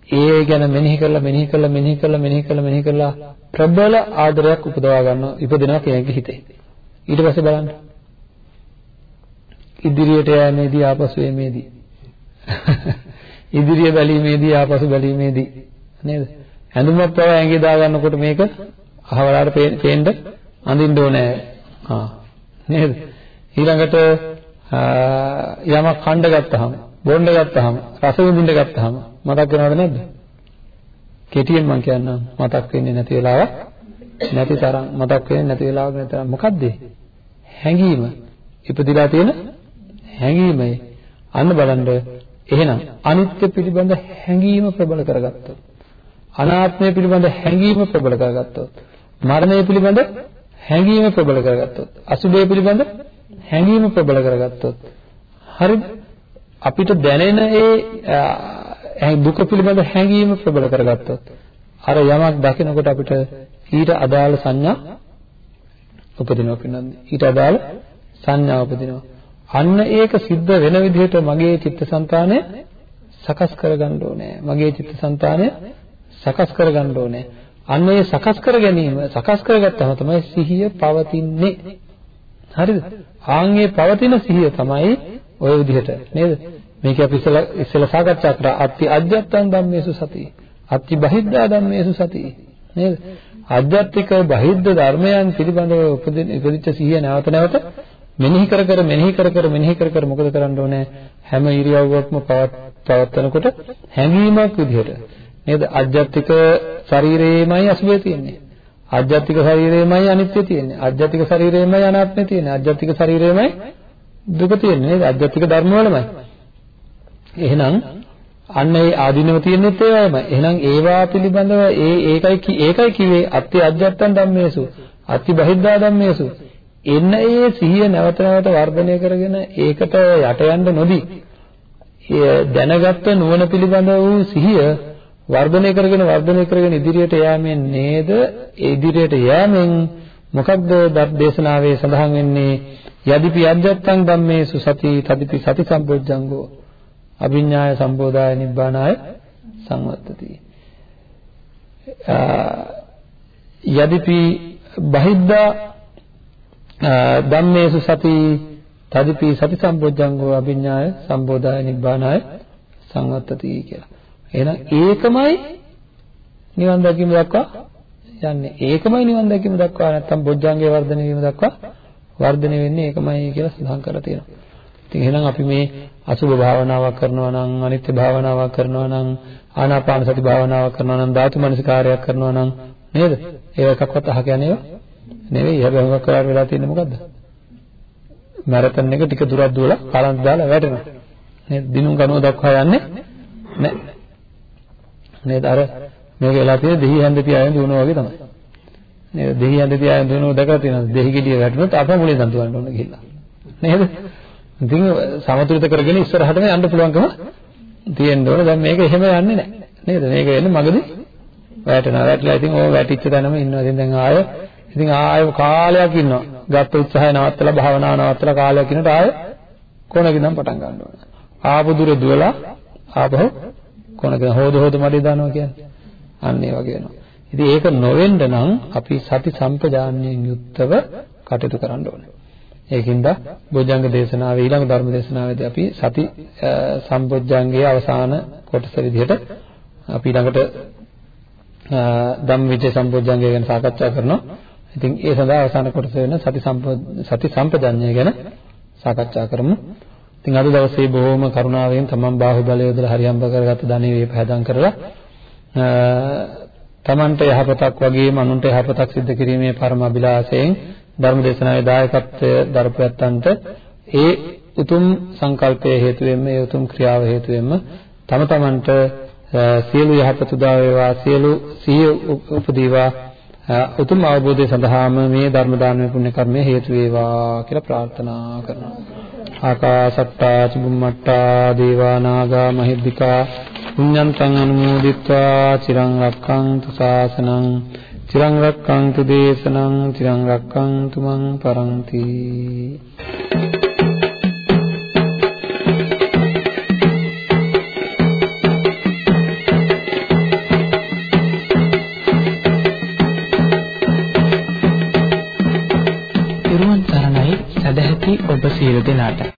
ඒ ගැන මෙනෙහි කරලා මෙනෙහි කරලා මෙනෙහි කරලා මෙනෙහි කරලා මෙනෙහි කරලා ප්‍රබල ආදරයක් උපදවා ගන්නවා ඉපදෙනවා කෙනෙක්ගේ හිතේ. ඊට පස්සේ බලන්න. ඉදිරියට යෑමේදී ආපසු එීමේදී ඉදිරිය බැලීමේදී ආපසු බැලීමේදී නේද? ඇඳුමක් පව ඇඟේ දා ගන්නකොට මේක අහවලාට පේන්න අඳින්න ඕනේ. ආ නේද? ඊළඟට යමක් කණ්ඩ ගත්තාම, බොණ්ඩ ගත්තාම, රස විඳින්න ගත්තාම මතක් වෙනවද නැද්ද? කෙටියෙන් මම කියන්නම් මතක් වෙන්නේ නැති වෙලාවක් නැති තරම් මතක් වෙන්නේ නැති වෙලාවක් නැති තරම් මොකද්ද? හැඟීම. ඉපදිලා තියෙන හැඟීමයි. අන්න බලන්න එහෙනම් අනිත්‍ය පිළිබඳ හැඟීම ප්‍රබල කරගත්තොත් අනාත්මය පිළිබඳ හැඟීම ප්‍රබල කරගත්තොත් මරණය පිළිබඳ හැඟීම ප්‍රබල කරගත්තොත් අසුභය පිළිබඳ හැඟීම ප්‍රබල කරගත්තොත් හරිද අපිට දැනෙන ඒ දුක පිළිබඳ හැඟීම ප්‍රබල කරගත්තොත් අර යමක් දකිනකොට අපිට ඊට අදාළ සංඥා උපදිනවා පින්නන්නේ ඊට අදාළ සංඥා උපදිනවා අන්න ඒක සිද්ධ වෙන විදිහට මගේ චිත්තසංතානය සකස් කරගන්න ඕනේ මගේ චිත්තසංතානය සකස් කරගන්න ඕනේ අන්න ඒ සකස් කර ගැනීම සකස් කරගත්තම තමයි සිහිය පවතින්නේ. හරිද? ආන්ගේ පවතින සිහිය තමයි ওই විදිහට නේද? මේක අපි ඉස්සෙල්ලා ඉස්සෙල්ලා සාකච්ඡා කරා අත්ති අජ්ජත්තං ධම්මේසු සති. අත්ති බහිද්ධා ධම්මේසු සති. නේද? අජ්ජත්තික බහිද්ධ ධර්මයන් පිළිබඳව උපදින ඉපදිච්ච සිහිය නැවත නැවත මෙනෙහි කර කර මෙනෙහි කර කර මෙනෙහි කර කර මොකද කරන්න ඕනේ? හැම ඉරියව්වක්ම පවත්වනකොට හැඟීමක් විදිහට නේද? අජ්ජත්තික ශරීරයේමයි අසුභය තියෙන්නේ. ආධ්‍යාත්මික ශරීරයේමයි අනිත්‍ය තියෙන්නේ. ආධ්‍යාත්මික ශරීරයේමයි අනාත්මය තියෙන්නේ. ආධ්‍යාත්මික ශරීරයේමයි දුක තියෙන්නේ නේද? ආධ්‍යාත්මික ධර්ම වලමයි. එහෙනම් අන්න ඒ ආධිනව තියෙන්නේත් ඒවමයි. එහෙනම් ඒවා පිළිබඳව ඒ ඒකයි ඒකයි කිව්වේ අත්‍ය අධ්‍යාත්තන් ධම්මේසු අති බහිද්ධා ධම්මේසු එන්න ඒ සිහිය නැවත නැවත වර්ධනය කරගෙන ඒකට යට යන්න නොදී දැනගත්ත නුවණ පිළිබඳ වූ සිහිය වර්ධනය කරගෙන වර්ධනය කරගෙන ඉදිරියට යෑමෙන් නේද ඉදිරියට යෑමෙන් මොකක්ද දේශනාවේ සඳහන් වෙන්නේ? යදිපි අධ්‍යත්තං ධම්මේසු සති තදිපි සති සම්පෝඥංගෝ අභිඥාය සම්බෝධාය නිබ්බානාය සංවත්තති. යදිපි බහිද්ධා ධම්මේසු සති තදිපි සති සම්පෝඥංගෝ අභිඥාය සම්බෝධාය නිබ්බානාය සංවත්තති කියලා. එහෙනම් ඒකමයි නිවන් දැකීම දක්වා යන්නේ. ඒකමයි නිවන් දැකීම දක්වා නැත්තම් බොජ්ජංගේ වර්ධනය වීම දක්වා වර්ධනය වෙන්නේ ඒකමයි කියලා සඳහන් කරලා තියෙනවා. ඉතින් එහෙනම් අපි මේ අසුභ භාවනාවක් කරනවා නම් අනිත්‍ය භාවනාවක් කරනවා නම් ආනාපාන සති භාවනාවක් කරනවා නම් ධාතු මනසිකාරයක් කරනවා නම් නේද? ඒව එකක්වත් අහ කියන්නේ නෙවෙයි. හැබැයි මොකක් කරලා වෙලා තියෙන්නේ මොකද්ද? මැරතන් එක ටික දුරක් දුවලා කාලන්ත දාලා වැටෙනවා. නේද? දිනුම් ගනුව දක්වා යන්නේ නැහැ. නේද අර මේක වෙලා තියෙන දෙහි හැන්ද තියාගෙන දුවනවා වගේ තමයි. නේද? දෙහි හැන්ද තියාගෙන දුවනවා දැකලා තියෙනවද දෙහි ගෙඩිය වැටුනොත් අප මුලින් දන්තුවන්න ඕන ගිහිල්ලා. නේද? ඉතින් සමතුලිත කරගෙන ඉස්සරහටම යන්න පුළුවන්කම තියෙන්න ඕන. දැන් මේක එහෙම යන්නේ නැහැ. නේද? මේක වෙන්නේ මගදී වැටෙනවා. වැටලා ඉතින් ඕක වැටිච්ච තැනම ඉන්නවා. ඉතින් දැන් ආය ඉතින් ආය කාලයක් ඉන්නවා. ගත්ත උත්සාහය නවත්තලා භාවනාව නවත්තලා කාලයක් ඉන්නට ආය කොනකින්නම් පටන් ගන්න ඕන ආපු දුර දුවලා ආපහු කොනක හොද හොද මඩේ දානවා කියන්නේ. අන්න ඒ වගේ වෙනවා. ඉතින් ඒක නොවෙන්න නම් අපි සති සම්පජාන්‍යයෙන් යුක්තව කටයුතු කරන්න ඕනේ. ඒකින්ද බොජ්ජංග දේශනාවේ ඊළඟ ධර්ම දේශනාවේදී අපි සති සම්පොජ්ජංගයේ අවසාන කොටස විදිහට අපි ළඟට ධම්මවිචේ සම්පොජ්ජංගය ගැන සාකච්ඡා කරනවා. ඉතින් ඒ සඳහා අවසාන කොටස වෙන සති සති සම්පජාන්‍යය ගැන සාකච්ඡා කරමු. ඉතින් අද දවසේ බොහොම කරුණාවෙන් තමන් බාහුවලය යොදලා හරියම්බ කරගත්ත ධනෙ වේපහදම් කරලා තමන්ට යහපතක් වගේම අනුන්ට යහපතක් සිද්ධ කිරීමේ පරම අභිලාෂයෙන් ධර්ම දේශනාවේ දායකත්වය දරපැත්තන්ට ඒ උතුම් සංකල්පයේ හේතුවෙන්ම ඒ උතුම් ක්‍රියාව හේතුවෙන්ම තම තමන්ට සියලු යහපත උදා වේවා සියලු සිහිය උපදීවා උතුම් අවබෝධය සඳහාම මේ ධර්ම දානමය පුණ්‍ය කර්මය හේතු වේවා කියලා ප්‍රාර්ථනා කරනවා. ආකාසට්ටා චුම්මට්ටා දේවා නාග මහිද්దికා පුඤ්ඤන්තං අනුමෝදිत्वा චිරං රක්ඛන්තු ශාසනං චිරං රක්ඛන්තු දේශනං චිරං රක්ඛන්තු මං පරන්ති. සදැහැති ඔබ සියලු දෙනාට.